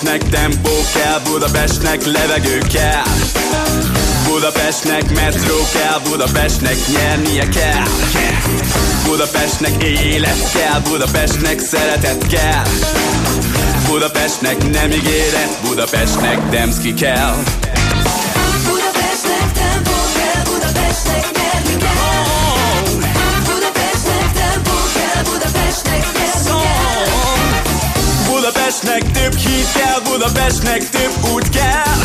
Budapestnek tempó kell, Budapestnek levegő kell. Budapestnek metró kell, Budapestnek nyernie kell. Budapestnek élet kell, Budapestnek szeretet kell. Budapestnek nem ígéret, Budapestnek Demszki kell Budapestnek több híd kell, Budapestnek több út kell.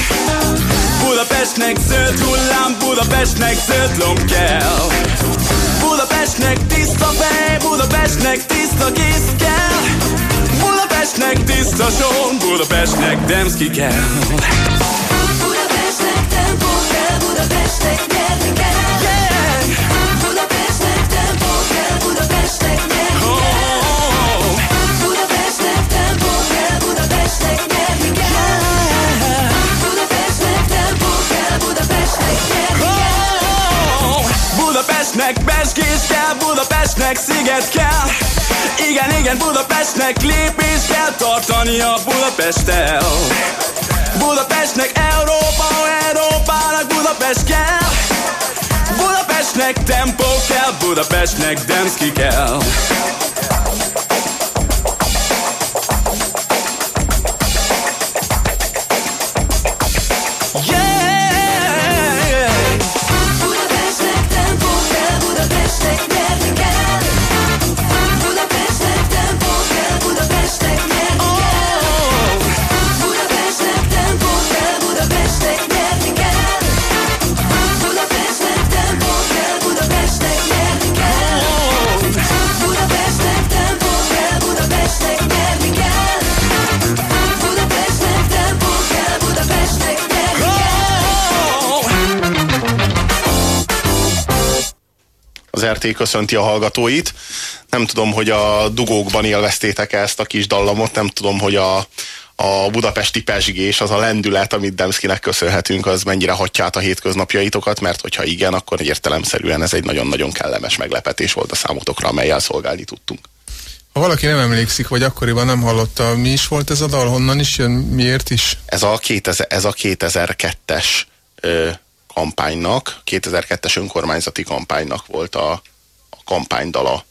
Budapestnek zöld hullám, Budapestnek zöld lomb kell. Budapestnek tiszta fej, Budapestnek tiszta kész kell. Budapestnek tiszta son, Budapestnek Demszki kell Budapestnek pesgés kell, Budapestnek sziget kell. Igen, igen, Budapestnek lépés kell tartania Budapesttel. Budapestnek Európa, Európának Budapest kell. Budapestnek tempó kell, Budapestnek Demszki kell az RT köszönti a hallgatóit. Nem tudom, hogy a dugókban élveztétek -e ezt a kis dallamot, nem tudom, hogy a, a budapesti pesgés, az a lendület, amit Demszkinek köszönhetünk, az mennyire hagyja át a hétköznapjaitokat, mert hogyha igen, akkor értelemszerűen ez egy nagyon-nagyon kellemes meglepetés volt a számotokra, amelyel szolgálni tudtunk. Ha valaki nem emlékszik, vagy akkoriban nem hallotta, mi is volt ez a dal, honnan is jön, miért is? Ez a, 2000, ez a 2002-es ö, kampánynak, 2002-es önkormányzati kampánynak volt a, a kampánydala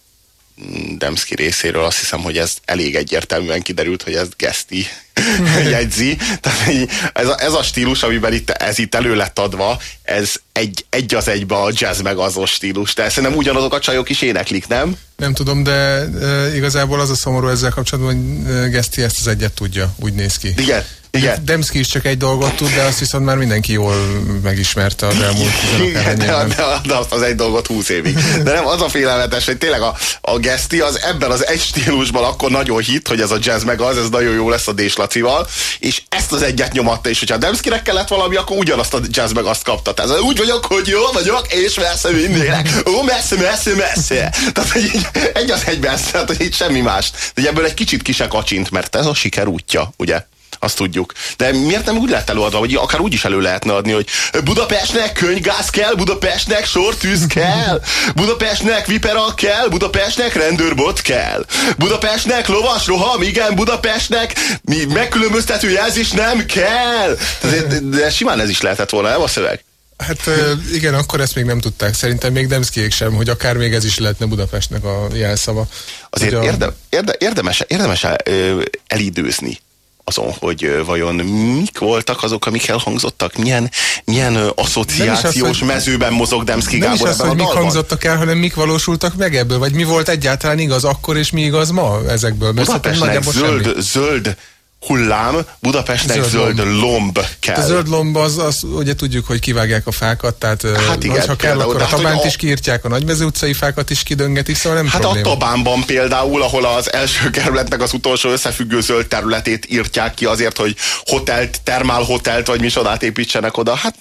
mm, Demszki részéről. Azt hiszem, hogy ez elég egyértelműen kiderült, hogy ez Geszti jegyzi. Tehát ez, a, ez a stílus, amiben itt, ez itt elő lett adva, ez egy, egy az egybe a jazz meg azos stílus. De szerintem ugyanazok a csajok is éneklik, nem? Nem tudom, de e, igazából az a szomorú ezzel kapcsolatban, hogy Geszti ezt az egyet tudja, úgy néz ki. Igen, igen. Demszki is csak egy dolgot tud, de azt viszont már mindenki jól megismerte az elmúlt 15 Igen, de, de, de azt az egy dolgot húsz évig. De nem az a félelmetes, hogy tényleg a, a Geszti az ebben az egy stílusban akkor nagyon hit, hogy ez a jazz meg az, ez nagyon jó lesz a Dés Lacival, és ezt az egyet nyomatta, és hogyha Demszkinek kellett valami, akkor ugyanazt a jazz meg azt kapta. Tehát úgy vagyok, hogy jó vagyok, és messze mindélek. Ó, messze, messze, messze. Tehát, hogy így, egy az egyben, tehát, hogy így semmi más. De ebből egy kicsit ki se kacsint, mert ez a siker útja, ugye? Azt tudjuk. De miért nem úgy lett előadva, vagy akár úgy is elő lehetne adni, hogy Budapestnek könygáz kell, Budapestnek sortűz kell, Budapestnek vipera kell, Budapestnek rendőrbot kell, Budapestnek lovas roham, igen, Budapestnek mi megkülönböztető jelzés nem kell. De, de simán ez is lehetett volna, nem a szöveg? Hát igen, akkor ezt még nem tudták. Szerintem még Demszkiék sem, hogy akár még ez is lehetne Budapestnek a jelszava. Azért a- érde, érde, érdemes, érdemes elidőzni azon, hogy vajon mik voltak azok, amik elhangzottak, milyen, milyen asszociációs hogy- mezőben mozog Demszki Gábor az, ebben hogy a mik dalban. hangzottak el, hanem mik valósultak meg ebből, vagy mi volt egyáltalán igaz akkor, és mi igaz ma ezekből. Budapestnek semmi. zöld, zöld hullám, Budapestnek Zöld zöld, lomb kell. A zöld lomb az, az, ugye tudjuk, hogy kivágják a fákat, tehát Hát igen, ha kell, akkor a hát, tabánt a- is kiírtják, a nagymező utcai fákat is kidöngetik, szóval nem Hát probléma. a Tabánban például, ahol az első kerületnek az utolsó összefüggő zöld területét írtják ki azért, hogy hotelt, termálhotelt vagy micsodát építsenek oda. Hát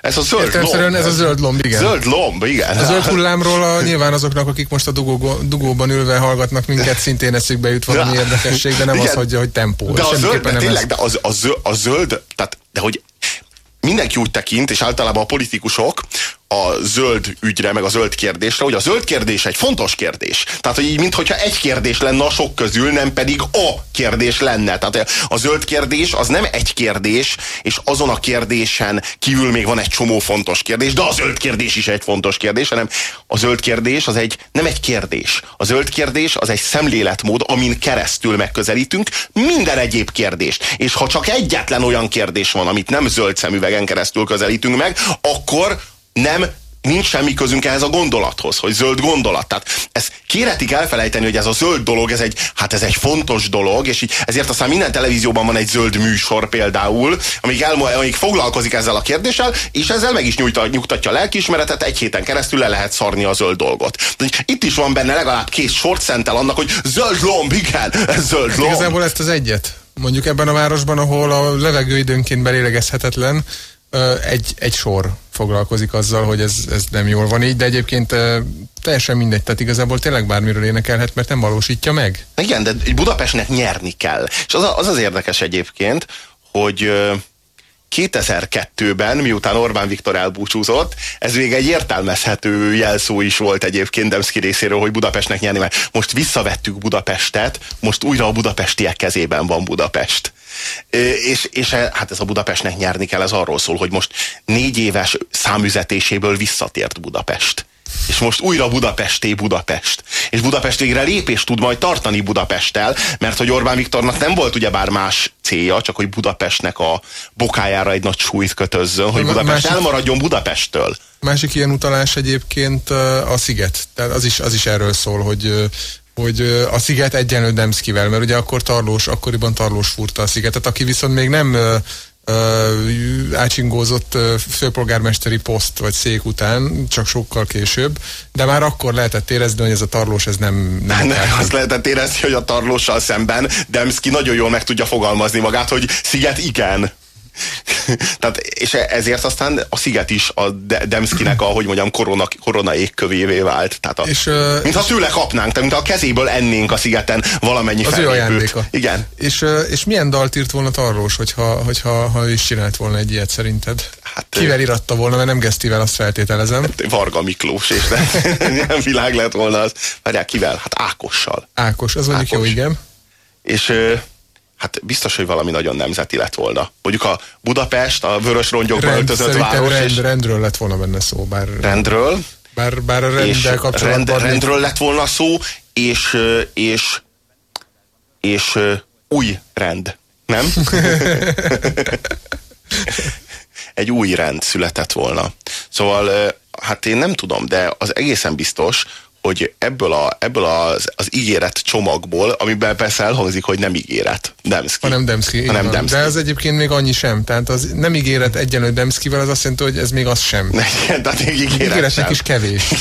ez a zöld lomb. ez a zöld lomb, igen. Zöld lomb, igen. A zöld hullámról a, nyilván azoknak, akik most a dugó, dugóban ülve hallgatnak minket, szintén eszükbe jut valami érdekesség, de nem Igen. az, hogy, hogy tempó. De zöld, de tényleg, ez. de az, a, zöld, a zöld, tehát, de hogy mindenki úgy tekint, és általában a politikusok a zöld ügyre, meg a zöld kérdésre, hogy a zöld kérdés egy fontos kérdés. Tehát, hogy így, mintha egy kérdés lenne a sok közül, nem pedig a kérdés lenne. Tehát a zöld kérdés az nem egy kérdés, és azon a kérdésen kívül még van egy csomó fontos kérdés, de a zöld kérdés is egy fontos kérdés, hanem a zöld kérdés az egy, nem egy kérdés. A zöld kérdés az egy szemléletmód, amin keresztül megközelítünk minden egyéb kérdést. És ha csak egyetlen olyan kérdés van, amit nem zöld szemüvegen keresztül közelítünk meg, akkor nem nincs semmi közünk ehhez a gondolathoz, hogy zöld gondolat. Tehát ezt kéretik elfelejteni, hogy ez a zöld dolog, ez egy, hát ez egy fontos dolog, és így ezért aztán minden televízióban van egy zöld műsor például, amik, elmo- amik foglalkozik ezzel a kérdéssel, és ezzel meg is nyújta, nyugtatja a lelkiismeretet, egy héten keresztül le lehet szarni a zöld dolgot. Itt is van benne legalább két sort szentel annak, hogy zöld lomb, igen, ez zöld lomb. Igazából ezt az egyet. Mondjuk ebben a városban, ahol a levegő időnként belélegezhetetlen, egy, egy sor foglalkozik azzal, hogy ez, ez nem jól van így, de egyébként teljesen mindegy, tehát igazából tényleg bármiről énekelhet, mert nem valósítja meg. Igen, de Budapestnek nyerni kell. És az, az az érdekes egyébként, hogy ö, 2002-ben, miután Orbán Viktor elbúcsúzott, ez még egy értelmezhető jelszó is volt egyébként Demszki részéről, hogy Budapestnek nyerni, mert most visszavettük Budapestet, most újra a budapestiek kezében van Budapest. És, és e- hát ez a Budapestnek nyerni kell, ez arról szól, hogy most négy éves számüzetéséből visszatért Budapest. És most újra Budapesté Budapest. És Budapest végre lépést tud majd tartani Budapesttel, mert hogy Orbán Viktornak nem volt ugyebár más célja, csak hogy Budapestnek a bokájára egy nagy súlyt kötözzön, hogy Budapest másik- elmaradjon Budapesttől. Másik ilyen utalás egyébként a sziget. Tehát az is, az is erről szól, hogy hogy a sziget egyenlő Demszkivel, mert ugye akkor Tarlós, akkoriban Tarlós furta a szigetet, aki viszont még nem ö, ácsingózott főpolgármesteri poszt vagy szék után, csak sokkal később, de már akkor lehetett érezni, hogy ez a Tarlós ez nem, nem Nem, azt lehetett érezni, hogy a tarlóssal szemben Demszki nagyon jól meg tudja fogalmazni magát, hogy sziget igen. Tehát, és ezért aztán a sziget is a De- Demszkinek a, hogy mondjam, korona, korona égkövévé vált. Tehát a, És, ö, mintha tőle kapnánk, tehát mintha a kezéből ennénk a szigeten valamennyi Az ő fellépőt. ajándéka. Igen. És, és milyen dalt írt volna Tarlós, hogyha, hogyha ha ő is csinált volna egy ilyet szerinted? Hát, Kivel iratta volna, mert nem Gesztivel, azt feltételezem. Varga Miklós, és nem, nem világ lett volna az. Várjál, kivel? Hát Ákossal. Ákos, az mondjuk jó, Ákos. igen. És hát biztos, hogy valami nagyon nemzeti lett volna. Mondjuk a Budapest, a vörös rongyokba Rend, öltözött város, rend, és rendről lett volna benne szó, bár, rendről, bár, bár a és renddel rend, kapcsolatban még- rendről lett volna szó, és, és, és ö, új rend, nem? Egy új rend született volna. Szóval, hát én nem tudom, de az egészen biztos, hogy ebből, a, ebből az, az ígéret csomagból, amiben persze elhangzik, hogy nem ígéret, Demszki. hanem Demszki. Hanem van. Demszki. De az egyébként még annyi sem. Tehát az nem ígéret egyenlő Demszkivel, az azt jelenti, hogy ez még az sem. Igen, tehát még ígéret Ígéretnek sem. is kevés.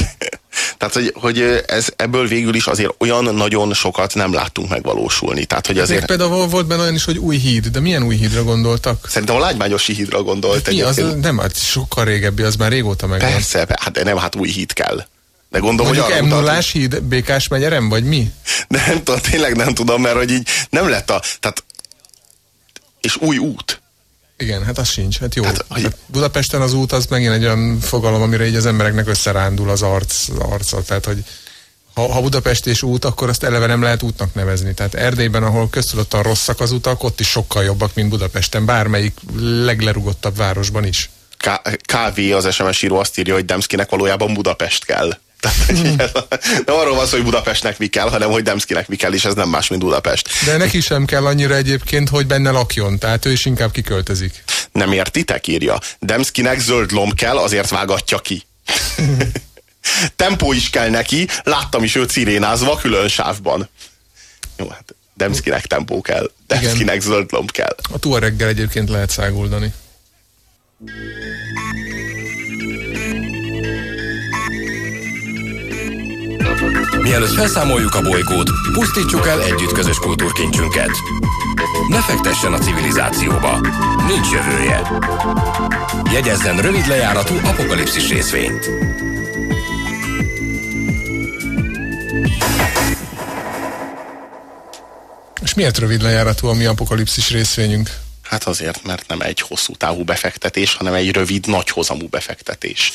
Tehát, hogy, hogy ez ebből végül is azért olyan nagyon sokat nem láttunk megvalósulni. Tehát, hogy Még azért például volt benne olyan is, hogy új híd, de milyen új hídra gondoltak? szerintem a lágymányosi hídra gondolt Mi az? Nem, hát sokkal régebbi, az már régóta megvan. Persze, pe- hát nem, hát új híd kell. De gondolom, Mondjuk hogy arra 0 híd, Békás megyerem, vagy mi? Nem tudom, tényleg nem tudom, mert hogy így nem lett a... Tehát, és új út. Igen, hát az sincs. Hát jó. Hát, hogy- hát Budapesten az út az megint egy olyan fogalom, amire így az embereknek összerándul az arc, arca. Tehát, hogy ha, ha Budapest és út, akkor azt eleve nem lehet útnak nevezni. Tehát Erdélyben, ahol köztudottan rosszak az utak, ott is sokkal jobbak, mint Budapesten, bármelyik leglerugottabb városban is. K- KV az SMS író azt írja, hogy Demszkinek valójában Budapest kell. Tehát, hogy így ez a- nem arról van szó, hogy Budapestnek mi kell, hanem hogy Demszkinek mi kell, és ez nem más, mint Budapest. De neki sem kell annyira egyébként, hogy benne lakjon, tehát ő is inkább kiköltözik. Nem értitek, írja. Demszkinek zöld lomb kell, azért vágatja ki. Tempó is kell neki, láttam is őt szirénázva külön sávban. Jó, hát Demszkinek tempó kell, Demszkinek zöld lomb kell. A Tuareggel egyébként lehet száguldani. Mielőtt felszámoljuk a bolygót, pusztítsuk el együtt közös kultúrkincsünket. Ne fektessen a civilizációba. Nincs jövője. Jegyezzen rövid lejáratú apokalipszis részvényt. És miért rövid lejáratú a mi apokalipszis részvényünk? Hát azért, mert nem egy hosszú távú befektetés, hanem egy rövid, nagyhozamú befektetés.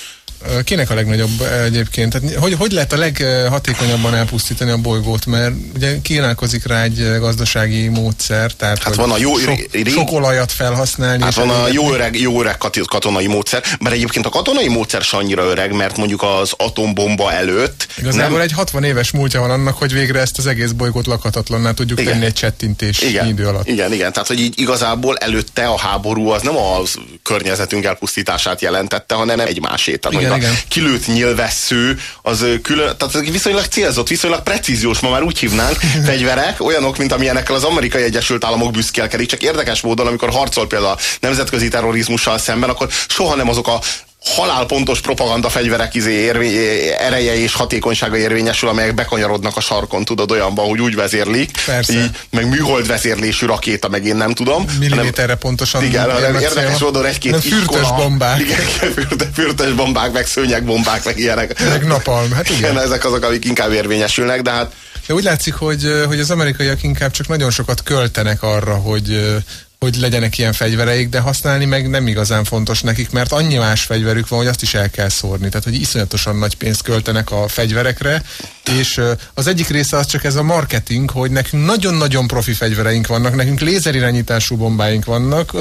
Kinek a legnagyobb egyébként? Tehát hogy, hogy lehet a leghatékonyabban elpusztítani a bolygót? Mert ugye kínálkozik rá egy gazdasági módszer, tehát Hát van a jó- sok, ré- sok olajat felhasználni. Hát van a jó öreg, jó öreg kat- katonai módszer, bár egyébként a katonai módszer se annyira öreg, mert mondjuk az atombomba előtt Igazából nem, egy 60 éves múltja van annak, hogy végre ezt az egész bolygót lakhatatlanná tudjuk Igen. tenni egy csettintés igen, idő alatt. igen, igen, tehát hogy így igazából előtte a háború az nem a környezetünk elpusztítását jelentette, hanem egymásét. Tehát Igen, a igen. kilőtt nyilvessző, az külön, tehát viszonylag célzott, viszonylag precíziós, ma már úgy hívnánk, fegyverek, olyanok, mint amilyenekkel az amerikai Egyesült Államok büszkélkedik, csak érdekes módon, amikor harcol például a nemzetközi terrorizmussal szemben, akkor soha nem azok a halálpontos propaganda fegyverek izé érvény, ereje és hatékonysága érvényesül, amelyek bekanyarodnak a sarkon, tudod, olyanban, hogy úgy vezérlik, Persze. így, meg műhold vezérlésű rakéta, meg én nem tudom. Milliméterre pontosan. Igen, hanem érdekes módon egy-két Nem fürtös iskola. bombák. Igen, fürte, fürtös bombák, meg szőnyegbombák, meg ilyenek. Meg napalm, hát igen. Igen, ezek azok, amik inkább érvényesülnek, de hát De úgy látszik, hogy, hogy az amerikaiak inkább csak nagyon sokat költenek arra, hogy hogy legyenek ilyen fegyvereik, de használni meg nem igazán fontos nekik, mert annyi más fegyverük van, hogy azt is el kell szórni. Tehát, hogy iszonyatosan nagy pénzt költenek a fegyverekre, és az egyik része az csak ez a marketing, hogy nekünk nagyon-nagyon profi fegyvereink vannak, nekünk lézerirányítású bombáink vannak,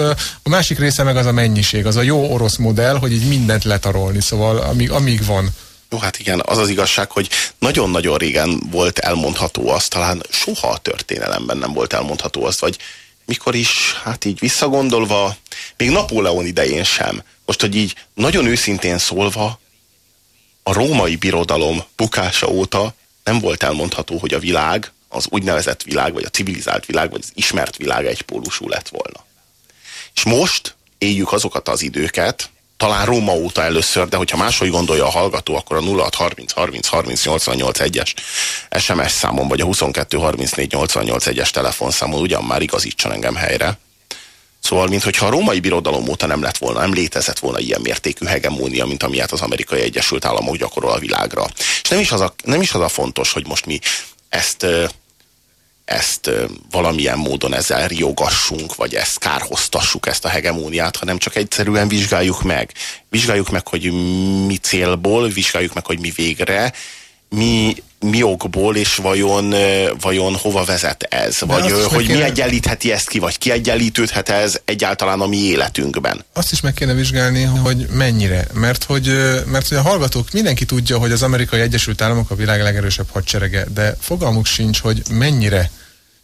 a másik része meg az a mennyiség, az a jó orosz modell, hogy így mindent letarolni, szóval amíg, amíg van. Jó, hát igen, az az igazság, hogy nagyon-nagyon régen volt elmondható az, talán soha a történelemben nem volt elmondható az, vagy mikor is, hát így visszagondolva, még Napóleon idején sem. Most, hogy így nagyon őszintén szólva, a római birodalom bukása óta nem volt elmondható, hogy a világ, az úgynevezett világ, vagy a civilizált világ, vagy az ismert világ egypólusú lett volna. És most éljük azokat az időket, talán Róma óta először, de hogyha máshogy gondolja a hallgató, akkor a 06 30 30 30 88 1-es SMS számon, vagy a 22 34 88 1-es telefonszámon ugyan már igazítson engem helyre. Szóval, mintha a római birodalom óta nem lett volna, nem létezett volna ilyen mértékű hegemónia, mint amilyet az amerikai Egyesült Államok gyakorol a világra. És nem is az a, nem is az a fontos, hogy most mi ezt ezt valamilyen módon ezzel riogassunk, vagy ezt kárhoztassuk, ezt a hegemóniát, hanem csak egyszerűen vizsgáljuk meg. Vizsgáljuk meg, hogy mi célból, vizsgáljuk meg, hogy mi végre, mi, mi okból, és vajon, vajon hova vezet ez, vagy meg hogy mi kéne- egyenlítheti ezt ki, vagy kiegyenlítődhet ez egyáltalán a mi életünkben. Azt is meg kéne vizsgálni, hogy mennyire. Mert hogy, mert hogy a hallgatók, mindenki tudja, hogy az amerikai Egyesült Államok a világ legerősebb hadserege, de fogalmuk sincs, hogy mennyire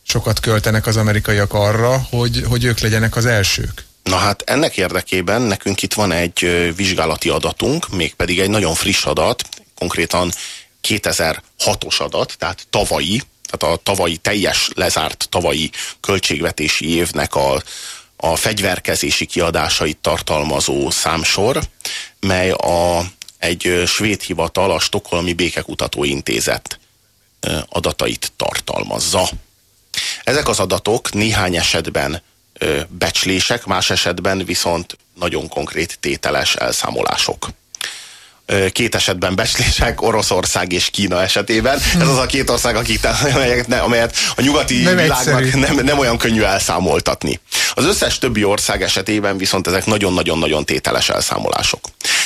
sokat költenek az amerikaiak arra, hogy, hogy ők legyenek az elsők. Na hát ennek érdekében nekünk itt van egy vizsgálati adatunk, mégpedig egy nagyon friss adat, konkrétan 2006-os adat, tehát tavalyi, tehát a tavalyi teljes lezárt tavalyi költségvetési évnek a, a fegyverkezési kiadásait tartalmazó számsor, mely a, egy svéd hivatal, a Stockholmi Békekutató Intézet adatait tartalmazza. Ezek az adatok néhány esetben ö, becslések, más esetben viszont nagyon konkrét tételes elszámolások. Két esetben becslések, Oroszország és Kína esetében. Ez az a két ország, akik, amelyet, ne- amelyet a nyugati Nem világnak egyszerű. nem, nem olyan könnyű elszámoltatni. Az összes többi ország esetében viszont ezek nagyon-nagyon-nagyon tételes elszámolások.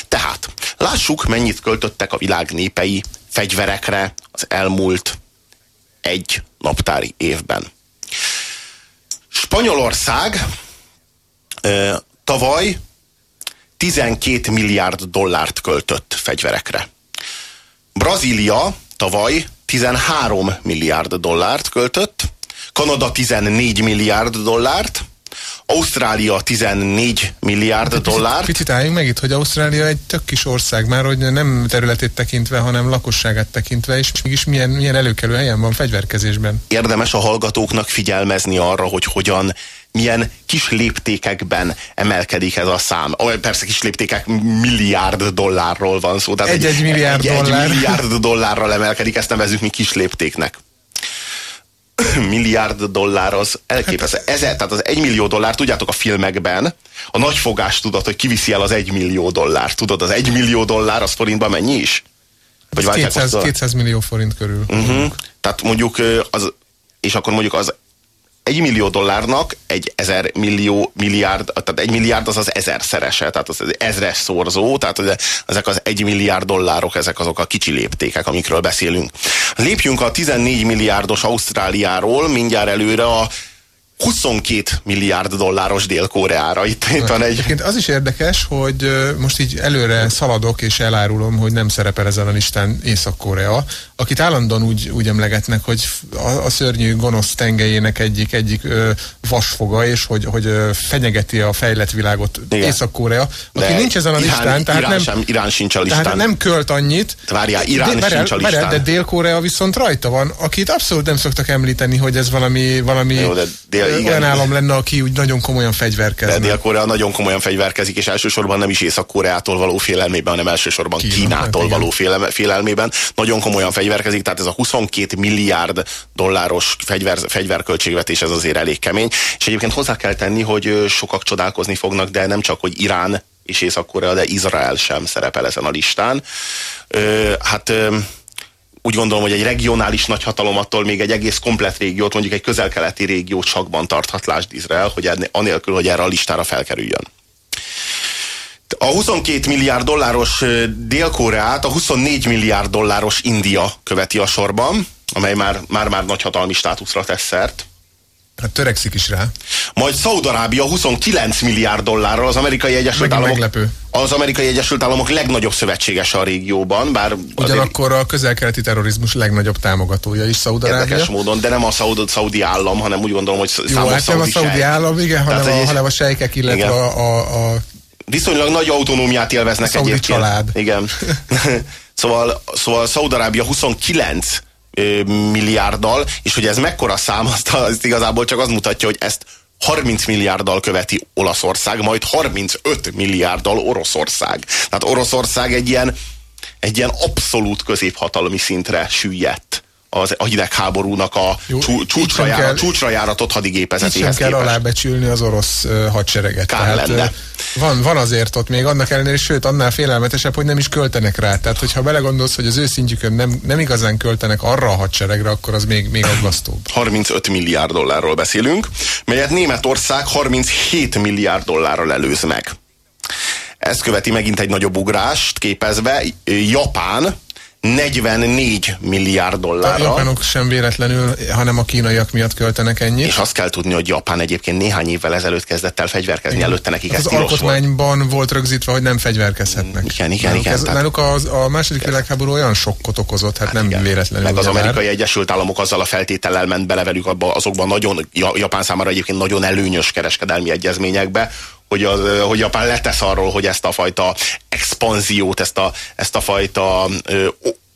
Tehát lássuk, mennyit költöttek a világ népei fegyverekre az elmúlt egy naptári évben. Spanyolország ö, tavaly 12 milliárd dollárt költött fegyverekre. Brazília tavaly 13 milliárd dollárt költött, Kanada 14 milliárd dollárt, Ausztrália 14 milliárd dollár. Picit álljunk meg itt, hogy Ausztrália egy tök kis ország már, hogy nem területét tekintve, hanem lakosságát tekintve, és mégis milyen, milyen előkelő helyen van fegyverkezésben. Érdemes a hallgatóknak figyelmezni arra, hogy hogyan milyen kis léptékekben emelkedik ez a szám. Persze kis léptékek milliárd dollárról van szó. tehát Egy-egy milliárd egy, dollár. Egy milliárd dollárral emelkedik, ezt nevezzük mi kis léptéknek. milliárd dollár az elképesztő. Ezer, tehát az egy millió dollár, tudjátok a filmekben, a nagyfogás tudod, hogy kiviszi el az egy millió dollár. Tudod, az egy millió dollár az forintban mennyi is? Vagy váltják 200, azt dollár? 200 millió forint körül. Uh-huh. Tehát mondjuk az, és akkor mondjuk az egy millió dollárnak egy ezer millió milliárd, tehát egy milliárd az az ezerszerese, tehát az ezres szorzó, tehát az- ezek az egy milliárd dollárok, ezek azok a kicsi léptékek, amikről beszélünk. Lépjünk a 14 milliárdos Ausztráliáról mindjárt előre a 22 milliárd dolláros Dél-Koreára. Itt, itt van egy... Egyébként az is érdekes, hogy most így előre szaladok és elárulom, hogy nem szerepel ezen a listán Észak-Korea, akit állandóan úgy, úgy emlegetnek, hogy a, a szörnyű gonosz tengelyének egyik, egyik ö, vasfoga, és hogy, hogy ö, fenyegeti a fejlett világot Igen. Észak-Korea, aki De nincs ezen a Irán- listán, tehát Irán nem, sem- Irán sincs a listán. tehát nem költ annyit. Várjál, Irán de, sincs a listán. de Dél-Korea viszont rajta van, akit abszolút nem szoktak említeni, hogy ez valami, valami Jó, de Dél- igen. olyan állam lenne, aki úgy nagyon komolyan De fegyverkezne. Dél-Korea nagyon komolyan fegyverkezik, és elsősorban nem is Észak-Koreától való félelmében, hanem elsősorban Kína, Kínától való félelmében. Nagyon komolyan fegyverkezik, tehát ez a 22 milliárd dolláros fegyver, fegyverköltségvetés, ez azért elég kemény. És egyébként hozzá kell tenni, hogy sokak csodálkozni fognak, de nem csak, hogy Irán és Észak-Korea, de Izrael sem szerepel ezen a listán. Ö, hát ö, úgy gondolom, hogy egy regionális nagyhatalom attól még egy egész komplet régiót, mondjuk egy közel-keleti régiót sakban tarthat, lásd Izrael, hogy ennél- anélkül, hogy erre a listára felkerüljön. A 22 milliárd dolláros Dél-Koreát a 24 milliárd dolláros India követi a sorban, amely már, már, már nagyhatalmi státuszra tesz szert. Hát törekszik is rá. Majd Szaudarábia 29 milliárd dollárral az amerikai Egyesült Államok meglepő. az amerikai Egyesült Államok legnagyobb szövetségese a régióban, bár Ugyanakkor a közel-keleti terrorizmus legnagyobb támogatója is Szaudarábia. érdekes módon, de nem a szaud, szaudi állam, hanem úgy gondolom, hogy Jó, számos hát nem a szaudi állam, igen, Tehát hanem a, egy- hanem a sejkek, illetve Igen. a, a, a viszonylag nagy autonómiát élveznek szaudi egyébként. család. Igen. szóval, szóval Szaudarábia 29 ö, milliárddal, és hogy ez mekkora szám, azt, azt igazából csak az mutatja, hogy ezt 30 milliárddal követi Olaszország, majd 35 milliárddal Oroszország. Tehát Oroszország egy ilyen, egy ilyen abszolút középhatalmi szintre süllyedt az, a hidegháborúnak a Jó, csúcsra, jára, kell- csúcsra járatott hadigépezetéhez kell képest. alábecsülni az orosz hadsereget. Kár lenne. ö, van, van azért ott még annak ellenére, sőt, annál félelmetesebb, hogy nem is költenek rá. Tehát, hogyha belegondolsz, hogy az ő szintjükön nem, nem igazán költenek arra a hadseregre, akkor az még, még aggasztóbb. 35 milliárd dollárról beszélünk, melyet Németország 37 milliárd dollárral előz meg. Ezt követi megint egy nagyobb ugrást képezve. Japán 44 milliárd A dollárral. japánok sem véletlenül, hanem a kínaiak miatt költenek ennyit. És azt kell tudni, hogy Japán egyébként néhány évvel ezelőtt kezdett el fegyverkezni, előtte nekik Hát ez az tilos volt. alkotmányban volt rögzítve, hogy nem fegyverkezhetnek. Igen, igen, náluk igen, Ez, tehát- náluk az, a második világháború olyan sokkot okozott, hát, nem Igen. véletlenül. Meg az ugyebár. amerikai Egyesült Államok azzal a feltétellel ment bele velük abba, azokban nagyon, Ja- Japán számára egyébként nagyon előnyös kereskedelmi egyezményekbe, hogy, az, hogy Japán letesz arról, hogy ezt a fajta expanziót, ezt a, ezt a fajta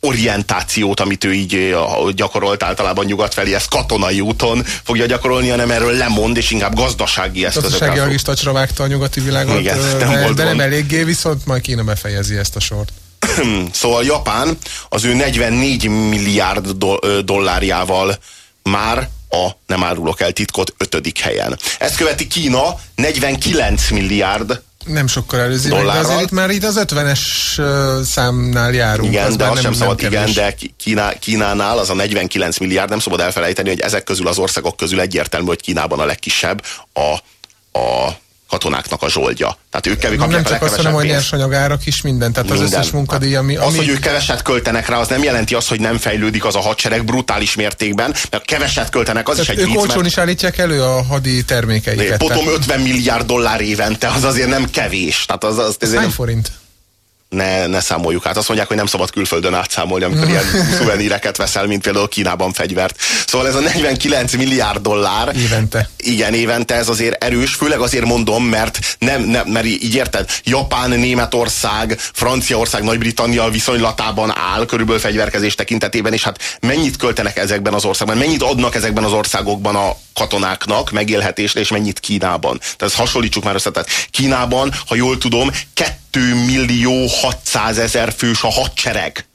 orientációt, amit ő így gyakorolt általában nyugat felé, ezt katonai úton fogja gyakorolni, hanem erről lemond, és inkább gazdasági eszközökkel Gazdaságilag fog. is tacsra vágta a nyugati világot, Igen, nem de, volt de nem eléggé, viszont majd Kína befejezi ezt a sort. Szóval Japán az ő 44 milliárd do- dollárjával már a, nem árulok el titkot, ötödik helyen. Ezt követi Kína 49 milliárd Nem sokkal előzi meg, de azért itt már itt az 50-es ö, számnál járunk. Igen, az de azt nem, sem szabad, nem igen, de Kína, Kínánál az a 49 milliárd, nem szabad elfelejteni, hogy ezek közül az országok közül egyértelmű, hogy Kínában a legkisebb a, a katonáknak a zsoldja. Tehát ők kevés Nem kapják csak azt, hanem legkevesebb a pénzt. nyersanyagárak is minden, tehát az Minden. összes munkadíj, ami... Az, ami hogy ők keveset költenek rá, az nem jelenti azt, hogy nem fejlődik az a hadsereg brutális mértékben, mert keveset költenek, az is tehát egy ők vicc, olcsón mert is állítják elő a hadi termékeiket. potom tehát 50 milliárd dollár évente, az azért nem kevés. Tehát az, az, ez azért hány nem, forint? Ne, ne számoljuk át. Azt mondják, hogy nem szabad külföldön átszámolni, amikor ilyen szuveníreket veszel, mint például Kínában fegyvert. Szóval ez a 49 milliárd dollár. Évente. Igen, évente ez azért erős, főleg azért mondom, mert nem, nem mert így érted, Japán, Németország, Franciaország, Nagy-Britannia viszonylatában áll körülbelül fegyverkezés tekintetében, és hát mennyit költenek ezekben az országban, mennyit adnak ezekben az országokban a katonáknak megélhetésre, és mennyit Kínában. Tehát ezt hasonlítsuk már össze. Tehát Kínában, ha jól tudom, 2 millió 600 ezer fős a hadsereg.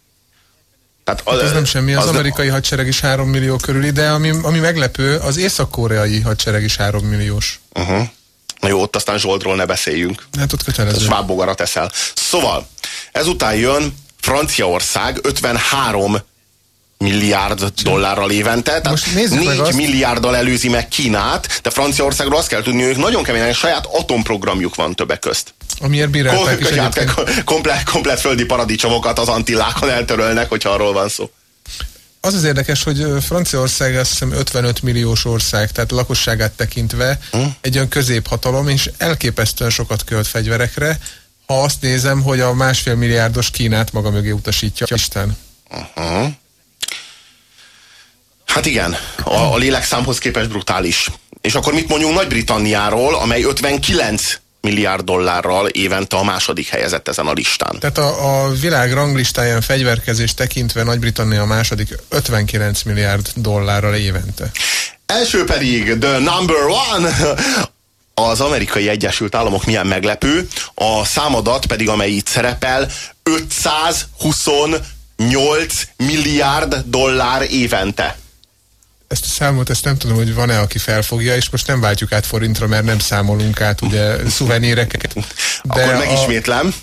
Tehát Hát ez nem semmi, az, az amerikai hadsereg is 3 millió körüli, de ami, ami meglepő, az észak-koreai hadsereg is 3 milliós. Uh-huh. Na jó, ott aztán Zsoltról ne beszéljünk. Hát ott kötelező. Sváb bogarat eszel. Szóval, ezután jön Franciaország 53 milliárd dollárral évente, tehát Most nézzük meg 4 azt. milliárddal előzi meg Kínát, de Franciaországról azt kell tudni, hogy nagyon keményen saját atomprogramjuk van többek közt. Amiért bírálták is Hát, egyébként. komplet, komplet földi paradicsomokat az antillákon eltörölnek, hogyha arról van szó. Az az érdekes, hogy Franciaország azt hiszem 55 milliós ország, tehát lakosságát tekintve Hm? egy olyan középhatalom, és elképesztően sokat költ fegyverekre, ha azt nézem, hogy a másfél milliárdos Kínát maga mögé utasítja Isten. Uh-huh. Hát igen, a, a lélekszámhoz képest brutális. És akkor mit mondjunk Nagy-Britanniáról, amely 59 milliárd dollárral évente a második helyezett ezen a listán. Tehát a, a világ ranglistáján fegyverkezés tekintve Nagy-Britannia a második 59 milliárd dollárral évente. Első pedig the number one, az amerikai Egyesült Államok milyen meglepő, a számadat pedig, amely itt szerepel, 528 milliárd dollár évente. Ezt a számot, ezt nem tudom, hogy van-e, aki felfogja, és most nem váltjuk át forintra, mert nem számolunk át ugye szuveníreket. De Akkor megismétlem.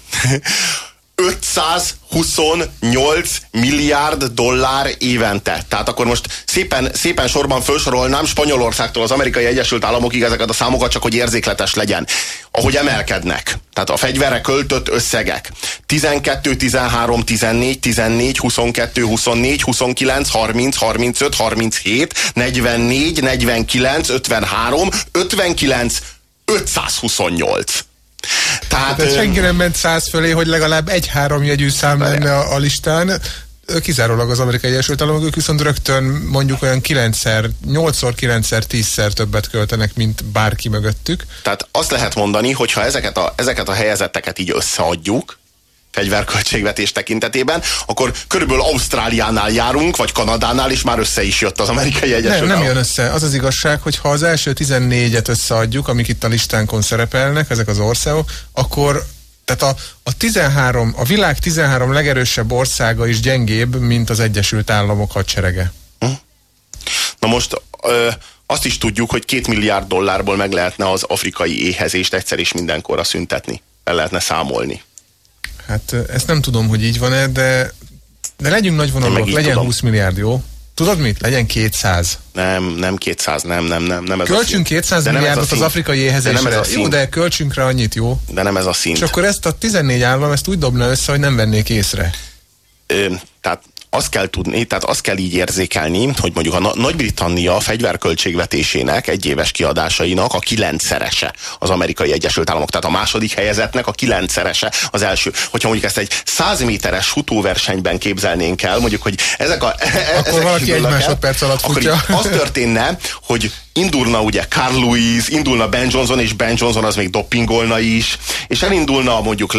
528 milliárd dollár évente. Tehát akkor most szépen, szépen sorban felsorolnám Spanyolországtól az Amerikai Egyesült Államokig ezeket a számokat, csak hogy érzékletes legyen. Ahogy emelkednek. Tehát a fegyverre költött összegek. 12, 13, 14, 14, 22, 24, 29, 30, 35, 37, 44, 49, 53, 59, 528. Tehát, Tehát senki nem ment száz fölé, hogy legalább egy három jegyű szám lenne a, a listán. Kizárólag az amerikai Egyesült Államok, ők viszont rögtön mondjuk olyan 9-szer, 8-szor, 9-szer, 10-szer többet költenek, mint bárki mögöttük. Tehát azt lehet mondani, hogy ha ezeket a, ezeket a helyezetteket így összeadjuk, fegyverköltségvetés tekintetében, akkor körülbelül Ausztráliánál járunk, vagy Kanadánál, és már össze is jött az amerikai Egyesült Nem, nem jön össze. Az az igazság, hogy ha az első 14-et összeadjuk, amik itt a listánkon szerepelnek, ezek az országok, akkor tehát a, a 13, a világ 13 legerősebb országa is gyengébb, mint az Egyesült Államok hadserege. Na most ö, azt is tudjuk, hogy két milliárd dollárból meg lehetne az afrikai éhezést egyszer és mindenkorra szüntetni. El lehetne számolni. Hát ezt nem tudom, hogy így van-e, de, de legyünk nagyvonalúak, így legyen tudom. 20 milliárd, jó? Tudod mit? Legyen 200. Nem, nem 200, nem, nem, nem, nem ez Költsünk szint. 200 De nem ez milliárdot az afrikai éhezésre. Jó, de költsünk rá annyit, jó? De nem ez a szint. És akkor ezt a 14 állam ezt úgy dobna össze, hogy nem vennék észre. Ö, tehát azt kell tudni, tehát azt kell így érzékelni, hogy mondjuk a Na- Nagy-Britannia fegyverköltségvetésének egyéves kiadásainak a kilencszerese az amerikai Egyesült Államok, tehát a második helyezetnek a kilencszerese az első. Hogyha mondjuk ezt egy 100 méteres futóversenyben képzelnénk el, mondjuk, hogy ezek a ezek valaki egy másodperc alatt akkor futja. így az történne, hogy indulna ugye Carl Lewis, indulna Ben Johnson, és Ben Johnson az még doppingolna is, és elindulna mondjuk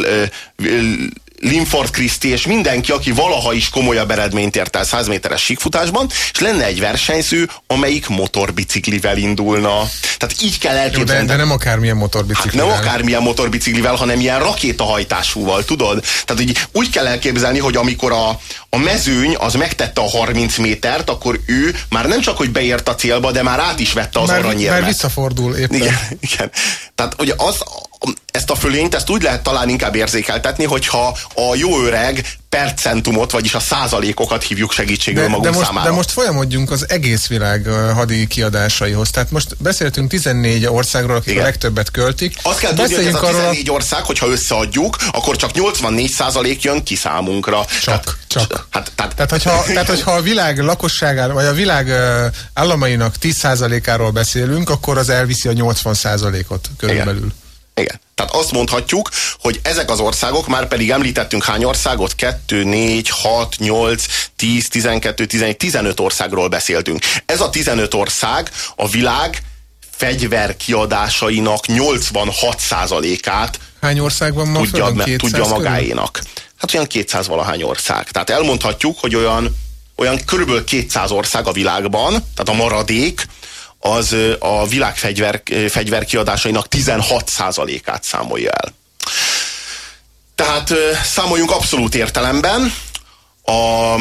Linford Christie, és mindenki, aki valaha is komolyabb eredményt ért el 100 méteres síkfutásban, és lenne egy versenyző, amelyik motorbiciklivel indulna. Tehát így kell Jó, de, elképzelni. de nem akármilyen Hát motorbiciklivel. nem akármilyen motorbiciklivel, hanem ilyen rakétahajtásúval, tudod? Tehát így úgy kell elképzelni, hogy amikor a, a mezőny az megtette a 30 métert, akkor ő már nem csak, hogy beért a célba, de már át is vette az már, aranyérmet. már visszafordul éppen. Igen, igen. Tehát ugye az, ezt a fölényt, ezt úgy lehet talán inkább érzékeltetni, hogyha a jó öreg percentumot, vagyis a százalékokat hívjuk segítségül De, magunk de, most, számára. de most folyamodjunk az egész világ hadi kiadásaihoz. Tehát most beszéltünk 14 országról, akik Igen. a legtöbbet költik. Azt kell tudni, hogy ez a arról 14 ország, hogyha összeadjuk, akkor csak 84 százalék jön ki számunkra. Csak, csak. Hát, tehát, Tehát, hogyha, tehát, hogyha a világ lakosságáról, vagy a világ államainak 10%-áról beszélünk, akkor az elviszi a 80%-ot körülbelül. Igen. Tehát azt mondhatjuk, hogy ezek az országok, már pedig említettünk hány országot? 2, 4, 6, 8, 10, 12, 11, 15 országról beszéltünk. Ez a 15 ország a világ fegyverkiadásainak 86%-át Hány országban ma tudja, földön? me- 200 tudja körül? magáénak. Hát olyan 200 valahány ország. Tehát elmondhatjuk, hogy olyan, olyan körülbelül 200 ország a világban, tehát a maradék, az a világ fegyver, fegyverkiadásainak 16%-át számolja el. Tehát számoljunk abszolút értelemben. A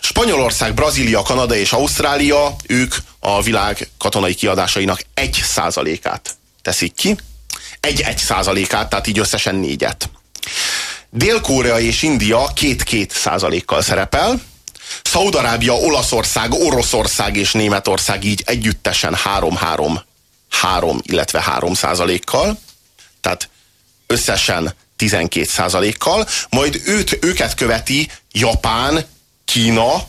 Spanyolország, Brazília, Kanada és Ausztrália, ők a világ katonai kiadásainak 1%-át teszik ki. Egy-egy százalékát, tehát így összesen négyet. Dél-Korea és India két-két százalékkal szerepel, Szaudarábia, Olaszország, Oroszország és Németország így együttesen 3-3, 3, illetve 3 százalékkal, tehát összesen 12 százalékkal, majd őt, őket követi Japán, Kína,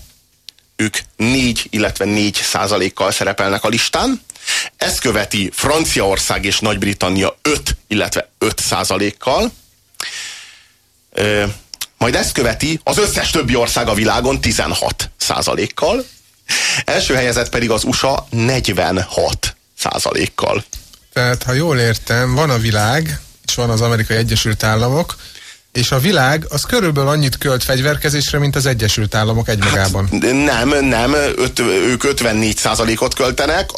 ők 4, illetve 4 százalékkal szerepelnek a listán. Ezt követi Franciaország és Nagy-Britannia 5, illetve 5 százalékkal. Majd ezt követi az összes többi ország a világon 16 százalékkal. Első helyezett pedig az USA 46 százalékkal. Tehát, ha jól értem, van a világ, és van az Amerikai Egyesült Államok, és a világ az körülbelül annyit költ fegyverkezésre, mint az Egyesült Államok egymagában. Nem, nem, öt, ők 54 százalékot költenek,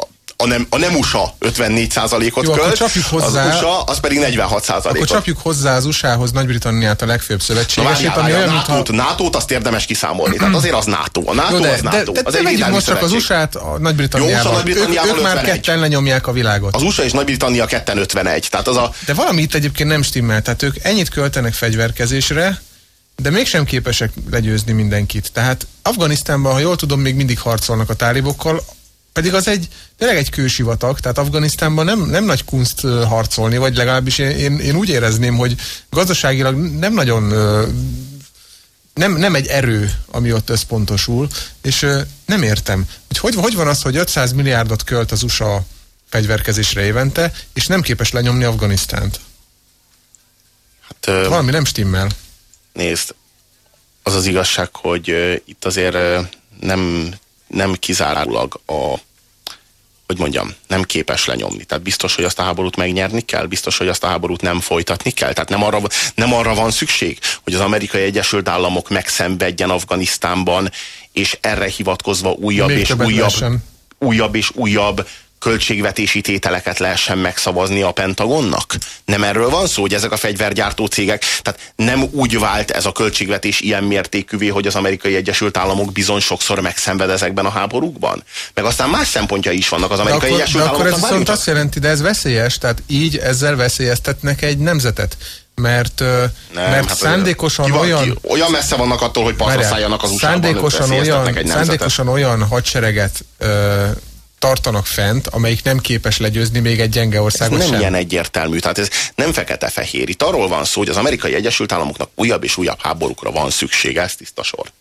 a nem, a nem USA 54 százalékot Jó, akkor költ, csapjuk hozzá- az USA az pedig 46 Akkor százalékot. csapjuk hozzá az USA-hoz Nagy-Britanniát a legfőbb szövetségesét, ami olyan, mintha... NATO-t, NATO-t azt érdemes kiszámolni. Tehát azért az NATO. A NATO Jó, de, az de, NATO. de, az de egy vegyük most csak az. USA-t a Nagy-Britanniával. Nagy-Britanniával ők, ők már 51. ketten lenyomják a világot. Az USA és Nagy-Britannia 251. Tehát az a... De valami itt egyébként nem stimmel, tehát ők ennyit költenek fegyverkezésre, de mégsem képesek legyőzni mindenkit. Tehát Afganisztánban, ha jól tudom, még mindig harcolnak a tálibokkal, pedig az egy, tényleg egy kősivatag, tehát Afganisztánban nem, nem nagy kunst harcolni, vagy legalábbis én, én, én úgy érezném, hogy gazdaságilag nem nagyon nem, nem egy erő, ami ott összpontosul, és nem értem, hogy, hogy hogy van az, hogy 500 milliárdot költ az USA fegyverkezésre évente, és nem képes lenyomni Afganisztánt. Hát, ö, Valami nem stimmel. nézd, az az igazság, hogy ö, itt azért ö, nem, nem kizárólag a hogy mondjam, nem képes lenyomni. Tehát biztos, hogy azt a háborút megnyerni kell, biztos, hogy azt a háborút nem folytatni kell. Tehát nem arra, nem arra van szükség, hogy az amerikai Egyesült Államok megszenvedjen Afganisztánban, és erre hivatkozva újabb Még és újabb, újabb és újabb költségvetési tételeket lehessen megszavazni a Pentagonnak? Nem erről van szó, hogy ezek a fegyvergyártó cégek, tehát nem úgy vált ez a költségvetés ilyen mértékűvé, hogy az amerikai Egyesült Államok bizony sokszor megszenved ezekben a háborúkban? Meg aztán más szempontja is vannak az De amerikai akkor, Egyesült de akkor ez Államoknak. viszont azt jelenti, de ez veszélyes, tehát így ezzel veszélyeztetnek egy nemzetet. Mert, Nem, mert hát, szándékosan ki van- olyan... ki- olyan messze vannak attól, hogy partra szálljanak az USA-ban, szándékosan olyan, szándékosan olyan hadsereget ö, tartanak fent, amelyik nem képes legyőzni még egy gyenge Ez országot nem sem. ilyen egyértelmű, tehát ez nem fekete-fehér. Itt arról van szó, hogy az amerikai Egyesült Államoknak újabb és újabb háborúkra van szüksége, ez tiszta sor.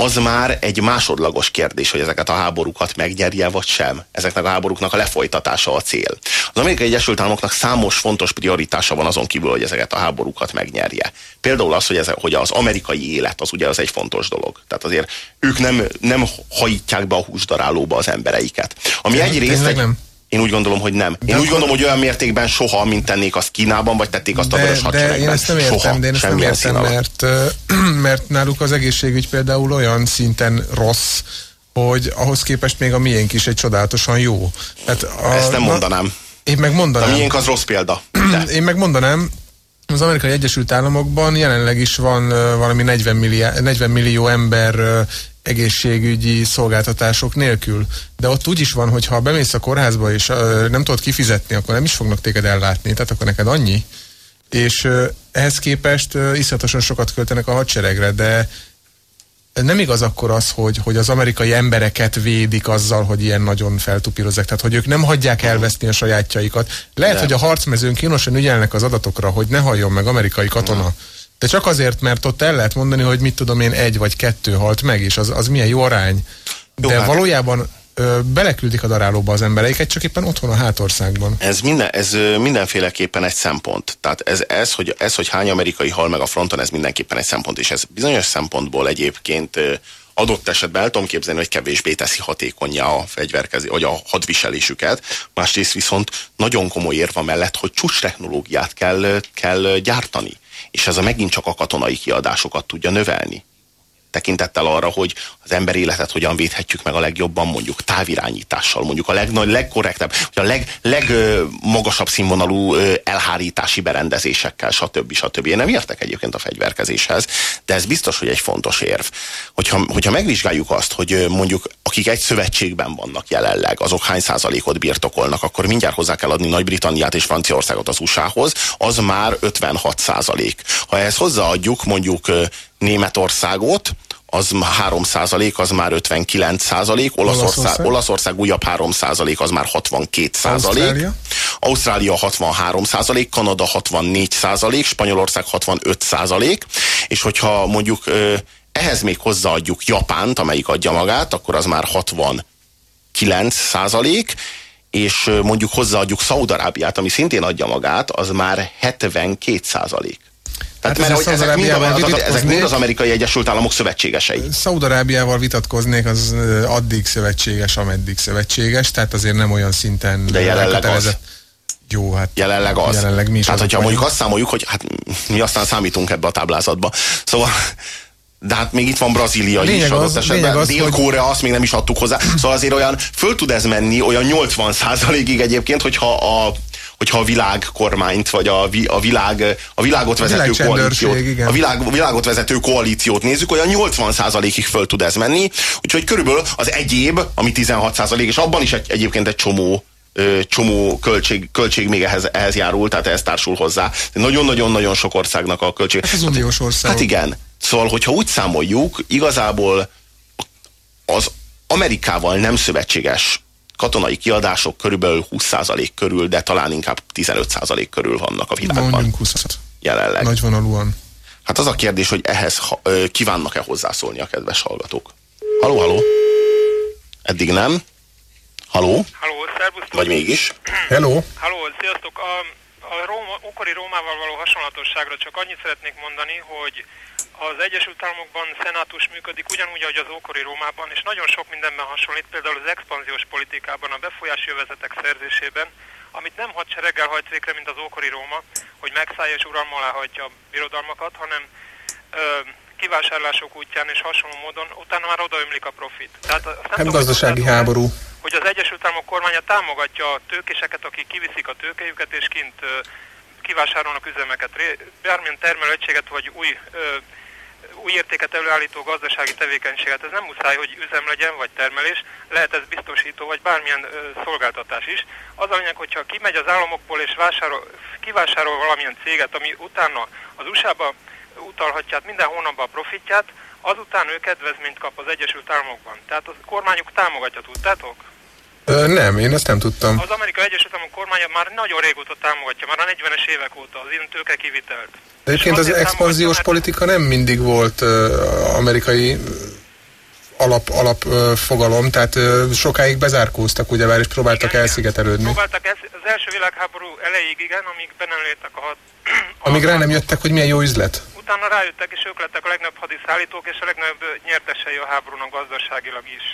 Az már egy másodlagos kérdés, hogy ezeket a háborúkat megnyerje vagy sem. Ezeknek a háborúknak a lefolytatása a cél. Az amerikai Egyesült Államoknak számos fontos prioritása van azon kívül, hogy ezeket a háborúkat megnyerje. Például az, hogy, ez, hogy az amerikai élet, az ugye az egy fontos dolog. Tehát azért ők nem, nem hajítják be a húsdarálóba az embereiket. Ami egyrészt egy, nem? Én úgy gondolom, hogy nem. Én De úgy akkor- gondolom, hogy olyan mértékben soha, mint tennék azt Kínában, vagy tették azt a De, vörös de hadseregben. én ezt nem értem, soha, de én ezt nem értem, mert, mert náluk az egészségügy például olyan szinten rossz, hogy ahhoz képest még a miénk is egy csodálatosan jó. Tehát a, Ezt nem na- mondanám. Én meg A mondanám. miénk az rossz példa. De. Én meg mondanám, az Amerikai Egyesült Államokban jelenleg is van valami 40, milliá, 40 millió ember egészségügyi szolgáltatások nélkül. De ott úgy is van, hogy ha bemész a kórházba és ö, nem tudod kifizetni, akkor nem is fognak téged ellátni, tehát akkor neked annyi. És ö, ehhez képest ö, iszonyatosan sokat költenek a hadseregre, de nem igaz akkor az, hogy, hogy az amerikai embereket védik azzal, hogy ilyen nagyon feltupírozzák. Tehát, hogy ők nem hagyják elveszni a sajátjaikat. Lehet, De. hogy a harcmezőn kínosan ügyelnek az adatokra, hogy ne halljon meg amerikai katona. De csak azért, mert ott el lehet mondani, hogy mit tudom én, egy vagy kettő halt meg, és az, az milyen jó arány. Jó, De hát- valójában ö, beleküldik a darálóba az embereiket, csak éppen otthon a hátországban. Ez, minden, ez mindenféleképpen egy szempont. Tehát ez, ez, hogy, ez, hogy hány amerikai hal meg a fronton, ez mindenképpen egy szempont, és ez bizonyos szempontból egyébként adott esetben el tudom képzelni, hogy kevésbé teszi hatékonyá a fegyverkezi, vagy a hadviselésüket. Másrészt viszont nagyon komoly érva mellett, hogy csúcs technológiát kell, kell gyártani. És ez a megint csak a katonai kiadásokat tudja növelni tekintettel arra, hogy az ember életet hogyan védhetjük meg a legjobban, mondjuk távirányítással, mondjuk a legnagy, legkorrektebb, vagy a leg, legmagasabb színvonalú elhárítási berendezésekkel, stb. stb. Én nem értek egyébként a fegyverkezéshez, de ez biztos, hogy egy fontos érv. Hogyha, hogyha megvizsgáljuk azt, hogy mondjuk akik egy szövetségben vannak jelenleg, azok hány százalékot birtokolnak, akkor mindjárt hozzá kell adni Nagy-Britanniát és Franciaországot az USA-hoz, az már 56 százalék. Ha ehhez hozzáadjuk mondjuk Németországot, az 3 százalék, az már 59 százalék, Olaszország, Olaszország? Olaszország újabb 3 százalék, az már 62 százalék. Ausztrália? Ausztrália 63 százalék, Kanada 64 százalék, Spanyolország 65 százalék, és hogyha mondjuk ehhez még hozzáadjuk Japánt, amelyik adja magát, akkor az már 69 százalék, és mondjuk hozzáadjuk Szaudarábiát, ami szintén adja magát, az már 72 százalék. Tehát Hát mert hogy ezek mind, a, az, ezek mind az amerikai Egyesült Államok szövetségesei. Szaudarábiával vitatkoznék, az addig szövetséges, ameddig szövetséges, tehát azért nem olyan szinten De jelenleg elkötelezett. Jó, hát Jelenleg az. Jelenleg mi is Tehát, azok hogyha mondjuk azt számoljuk, hogy hát mi aztán számítunk ebbe a táblázatba. Szóval de hát még itt van Brazília Lényeg is adott az- esetben. az, Dél-Korea, azt még nem is adtuk hozzá. Szóval azért olyan, föl tud ez menni olyan 80 ig egyébként, hogyha a hogyha a világ kormányt, vagy a, vi, a, világ, a világot vezető világcsendőrség, koalíciót, igen. a, világ, a világot vezető koalíciót nézzük, olyan 80 ig föl tud ez menni, úgyhogy körülbelül az egyéb, ami 16 és abban is egy, egyébként egy csomó csomó költség, költség még ehhez, ehhez járul, tehát ehhez társul hozzá. Nagyon-nagyon-nagyon sok országnak a költség. Hát az uniós országok. Hát igen. Szóval, hogyha úgy számoljuk, igazából az Amerikával nem szövetséges katonai kiadások körülbelül 20% körül, de talán inkább 15% körül vannak a világban Mondjunk 20 jelenleg. Nagyvonalúan. Hát az a kérdés, hogy ehhez ha, ö, kívánnak-e hozzászólni a kedves hallgatók. Haló, haló? Eddig nem. Haló? Halló, szervusztok! Vagy mégis? Hello! Halló, sziasztok! A, a Róma, okori Rómával való hasonlatosságra csak annyit szeretnék mondani, hogy az Egyesült Államokban szenátus működik ugyanúgy, ahogy az ókori Rómában, és nagyon sok mindenben hasonlít, például az expanziós politikában, a befolyási övezetek szerzésében, amit nem hadsereggel hajt végre, mint az ókori Róma, hogy megszállja és uralma alá hajtja a birodalmakat, hanem ö, kivásárlások útján és hasonló módon, utána már odaömlik a profit. Tehát azt nem Hát gazdasági háború. hogy az Egyesült Államok kormánya támogatja a tőkéseket, akik kiviszik a tőkejüket és kint ö, kivásárolnak üzemeket, bármilyen termelőegységet vagy új, ö, új értéket előállító gazdasági tevékenységet. Ez nem muszáj, hogy üzem legyen, vagy termelés, lehet ez biztosító, vagy bármilyen ö, szolgáltatás is. Az a lényeg, hogyha kimegy az államokból és vásárol, kivásárol valamilyen céget, ami utána az USA-ba utalhatja át minden hónapban a profitját, azután ő kedvezményt kap az Egyesült Államokban. Tehát a kormányuk támogatja, tudtátok? Ö, nem, én ezt nem tudtam. Az Amerikai Egyesült Államok kormánya már nagyon régóta támogatja, már a 40-es évek óta az ilyen tőke kivitelt. De egyébként És az expanziós mert- politika nem mindig volt amerikai alap, alap ö, fogalom, tehát ö, sokáig bezárkóztak ugyebár, és próbáltak Igen, elszigetelődni. Próbáltak ez, az első világháború elejéig, igen, amíg be nem léptek a hat... Amíg rá nem jöttek, hogy milyen jó üzlet. Utána rájöttek, és ők lettek a legnagyobb hadiszállítók, és a legnagyobb nyertesei a háborúnak gazdaságilag is.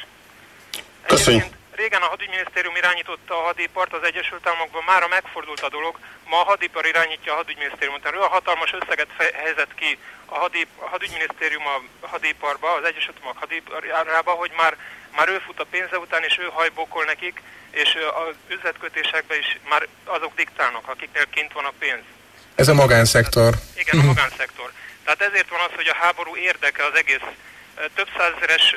Köszönjük. Régen a hadügyminisztérium irányította a hadipart az Egyesült Államokban, mára megfordult a dolog, ma a hadipar irányítja a hadügyminisztériumot. Tehát olyan hatalmas összeget helyezett ki a, hadip, a hadügyminisztérium a hadiparba, az Egyesült Államok hadiparába, hogy már, már ő fut a pénze után, és ő hajbokol nekik, és az üzletkötésekben is már azok diktálnak, akiknél kint van a pénz. Ez a magánszektor. Igen, a magánszektor. Tehát ezért van az, hogy a háború érdeke az egész több százeres,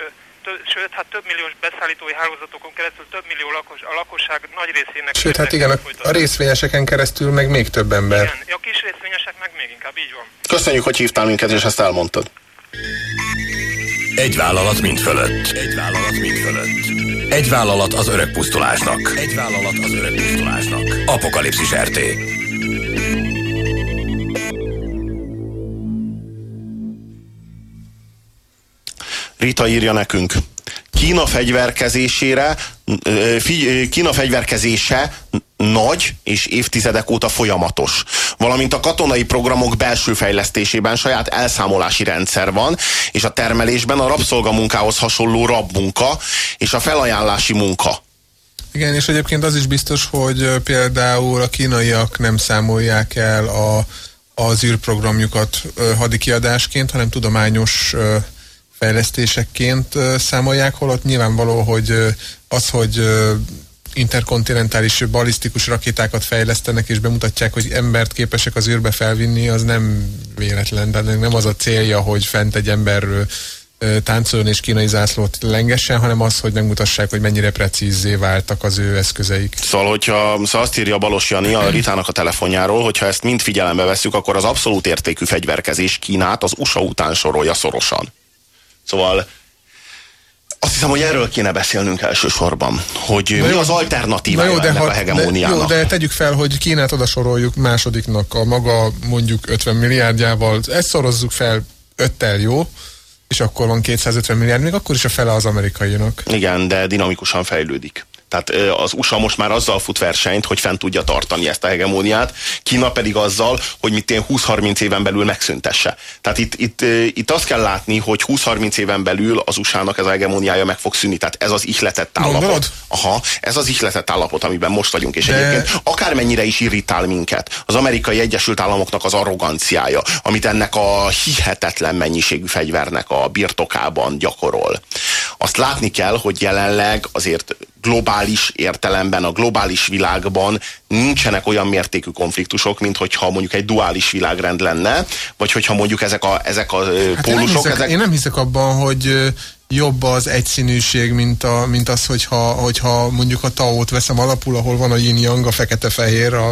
sőt, hát több milliós beszállítói hálózatokon keresztül több millió lakos, a lakosság nagy részének... Sőt, hát igen, a, a folytatni. részvényeseken keresztül meg még több ember. Igen, a kis részvényesek meg még inkább, így van. Köszönjük, hogy hívtál minket, és ezt elmondtad. Egy vállalat mind fölött. Egy vállalat mind fölött. Egy vállalat az öreg pusztulásnak. Egy vállalat az öreg pusztulásnak. Apokalipszis RT. Rita írja nekünk. Kína fegyverkezésére Kína fegyverkezése nagy és évtizedek óta folyamatos. Valamint a katonai programok belső fejlesztésében saját elszámolási rendszer van, és a termelésben a rabszolgamunkához hasonló rabmunka és a felajánlási munka. Igen, és egyébként az is biztos, hogy például a kínaiak nem számolják el a, az űrprogramjukat hadikiadásként, hanem tudományos fejlesztésekként számolják, holott nyilvánvaló, hogy az, hogy interkontinentális balisztikus rakétákat fejlesztenek és bemutatják, hogy embert képesek az űrbe felvinni, az nem véletlen, de nem az a célja, hogy fent egy ember táncoljon és kínai zászlót lengessen, hanem az, hogy megmutassák, hogy mennyire precízzé váltak az ő eszközeik. Szóval, hogyha szóval azt írja Balos Jani a Ritának a telefonjáról, hogyha ezt mind figyelembe vesszük, akkor az abszolút értékű fegyverkezés Kínát az USA után sorolja szorosan. Szóval azt hiszem, hogy erről kéne beszélnünk elsősorban, hogy mi jó, az alternatívája ennek a hegemóniának. De, jó, de tegyük fel, hogy Kínát oda soroljuk másodiknak a maga mondjuk 50 milliárdjával, ezt szorozzuk fel öttel jó, és akkor van 250 milliárd, még akkor is a fele az amerikainak. Igen, de dinamikusan fejlődik. Tehát az USA most már azzal fut versenyt, hogy fent tudja tartani ezt a hegemóniát, Kína pedig azzal, hogy mit én 20-30 éven belül megszüntesse. Tehát itt, itt, itt azt kell látni, hogy 20-30 éven belül az USA-nak ez a hegemóniája meg fog szűnni. Tehát ez az ihletett állapot. Gondolod? Aha, ez az ihletett állapot, amiben most vagyunk. És De- egyébként akármennyire is irritál minket, az amerikai Egyesült Államoknak az arroganciája, amit ennek a hihetetlen mennyiségű fegyvernek a birtokában gyakorol. Azt látni kell, hogy jelenleg azért globális értelemben, a globális világban nincsenek olyan mértékű konfliktusok, mint hogyha mondjuk egy duális világrend lenne, vagy hogyha mondjuk ezek a, ezek a Hát én, nem pólusok, hiszek, ezek... én nem hiszek abban, hogy jobb az egyszínűség, mint, a, mint az, hogyha, hogyha mondjuk a taót veszem alapul, ahol van a yin-yang, a fekete-fehér, a,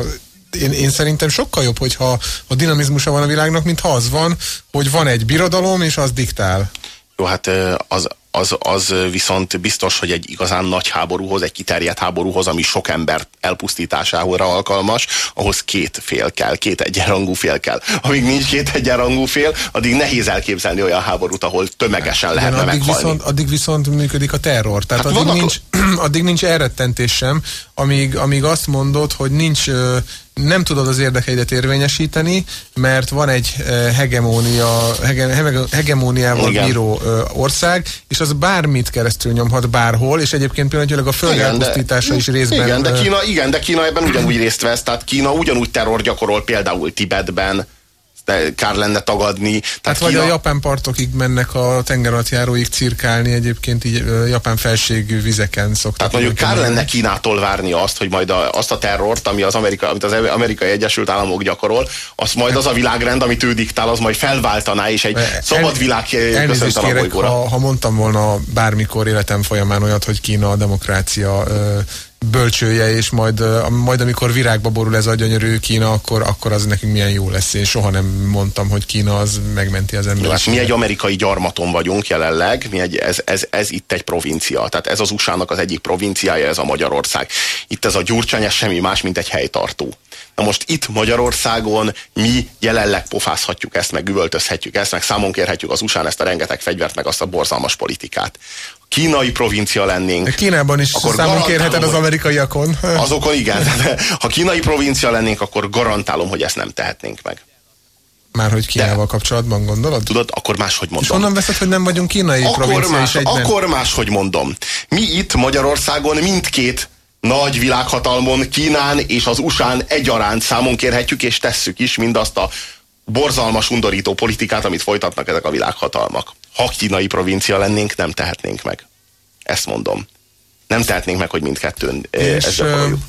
én, én szerintem sokkal jobb, hogyha a dinamizmusa van a világnak, mint ha az van, hogy van egy birodalom, és az diktál. Jó, hát az, az, az viszont biztos, hogy egy igazán nagy háborúhoz, egy kiterjedt háborúhoz, ami sok ember elpusztítására alkalmas, ahhoz két fél kell, két egyenrangú fél kell. Amíg nincs két egyenrangú fél, addig nehéz elképzelni olyan háborút, ahol tömegesen lehetne addig, meghalni. viszont, addig viszont működik a terror. Tehát Hát addig, nincs, addig nincs elrettentés sem, amíg, amíg azt mondod, hogy nincs, nem tudod az érdekeidet érvényesíteni, mert van egy ö, hegemónia, hege, hege- hegemóniával Igen. bíró ö, ország, és az bármit keresztül nyomhat bárhol, és egyébként pillanatilag a föld elpusztítása is részben... Igen, de ö, Kína, igen, de Kína ebben ugyanúgy részt vesz, tehát Kína ugyanúgy terror gyakorol például Tibetben, kár lenne tagadni. Hát Tehát vagy Kína, a japán partokig mennek a tengeralattjáróig cirkálni, egyébként így japán felségű vizeken szoktak. tehát mondjuk kár lenne Kínától várni azt, hogy majd a, azt a terrort, ami az, Amerika, amit az Amerikai Egyesült Államok gyakorol, azt majd az a világrend, amit ő diktál, az majd felváltaná, és egy El- szabad világ köszöntene a kérek, ha, ha mondtam volna bármikor életem folyamán olyat, hogy Kína a demokrácia ö, bölcsője, és majd, majd amikor virágba borul ez a gyönyörű Kína, akkor, akkor az nekünk milyen jó lesz. Én soha nem mondtam, hogy Kína az megmenti az hát mi emberiséget. egy amerikai gyarmaton vagyunk jelenleg, mi egy, ez, ez, ez itt egy provincia. Tehát ez az USA-nak az egyik provinciája, ez a Magyarország. Itt ez a gyurcsány, ez semmi más, mint egy helytartó. Na most itt Magyarországon mi jelenleg pofázhatjuk ezt, meg üvöltözhetjük ezt, meg számon kérhetjük az USA-n ezt a rengeteg fegyvert, meg azt a borzalmas politikát. Kínai provincia lennénk. De Kínában is Akkor számon kérheted az amerikaiakon. Azokon igen, de ha kínai provincia lennénk, akkor garantálom, hogy ezt nem tehetnénk meg. Már hogy Kínával kapcsolatban gondolod? Tudod, akkor máshogy És mondom. honnan veszed, hogy nem vagyunk kínai akkor, provincia más, is egyben? akkor máshogy mondom. Mi itt Magyarországon mindkét nagy világhatalmon, Kínán és az USA-n egyaránt számon kérhetjük, és tesszük is mindazt a borzalmas, undorító politikát, amit folytatnak ezek a világhatalmak. Ha kínai provincia lennénk, nem tehetnénk meg. Ezt mondom. Nem tehetnénk meg, hogy mindkettőn eh, ezt És ö, gyakoroljuk.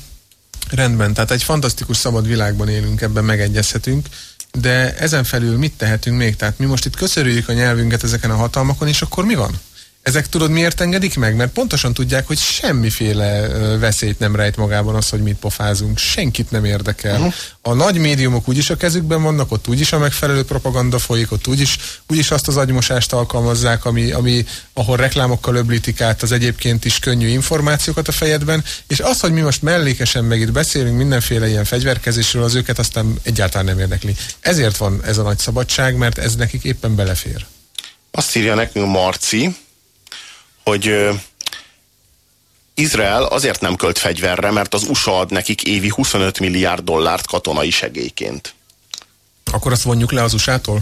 rendben, tehát egy fantasztikus szabad világban élünk, ebben megegyezhetünk, de ezen felül mit tehetünk még? Tehát mi most itt köszörüljük a nyelvünket ezeken a hatalmakon, és akkor mi van? Ezek tudod miért engedik meg? Mert pontosan tudják, hogy semmiféle veszélyt nem rejt magában az, hogy mit pofázunk. Senkit nem érdekel. Uh-huh. A nagy médiumok úgyis a kezükben vannak, ott úgyis a megfelelő propaganda folyik, ott úgyis, úgyis azt az agymosást alkalmazzák, ami, ami, ahol reklámokkal öblítik át az egyébként is könnyű információkat a fejedben, és az, hogy mi most mellékesen meg itt beszélünk mindenféle ilyen fegyverkezésről, az őket aztán egyáltalán nem érdekli. Ezért van ez a nagy szabadság, mert ez nekik éppen belefér. Azt írja nekünk Marci, hogy Izrael azért nem költ fegyverre, mert az USA ad nekik évi 25 milliárd dollárt katonai segélyként. Akkor azt vonjuk le az USA-tól?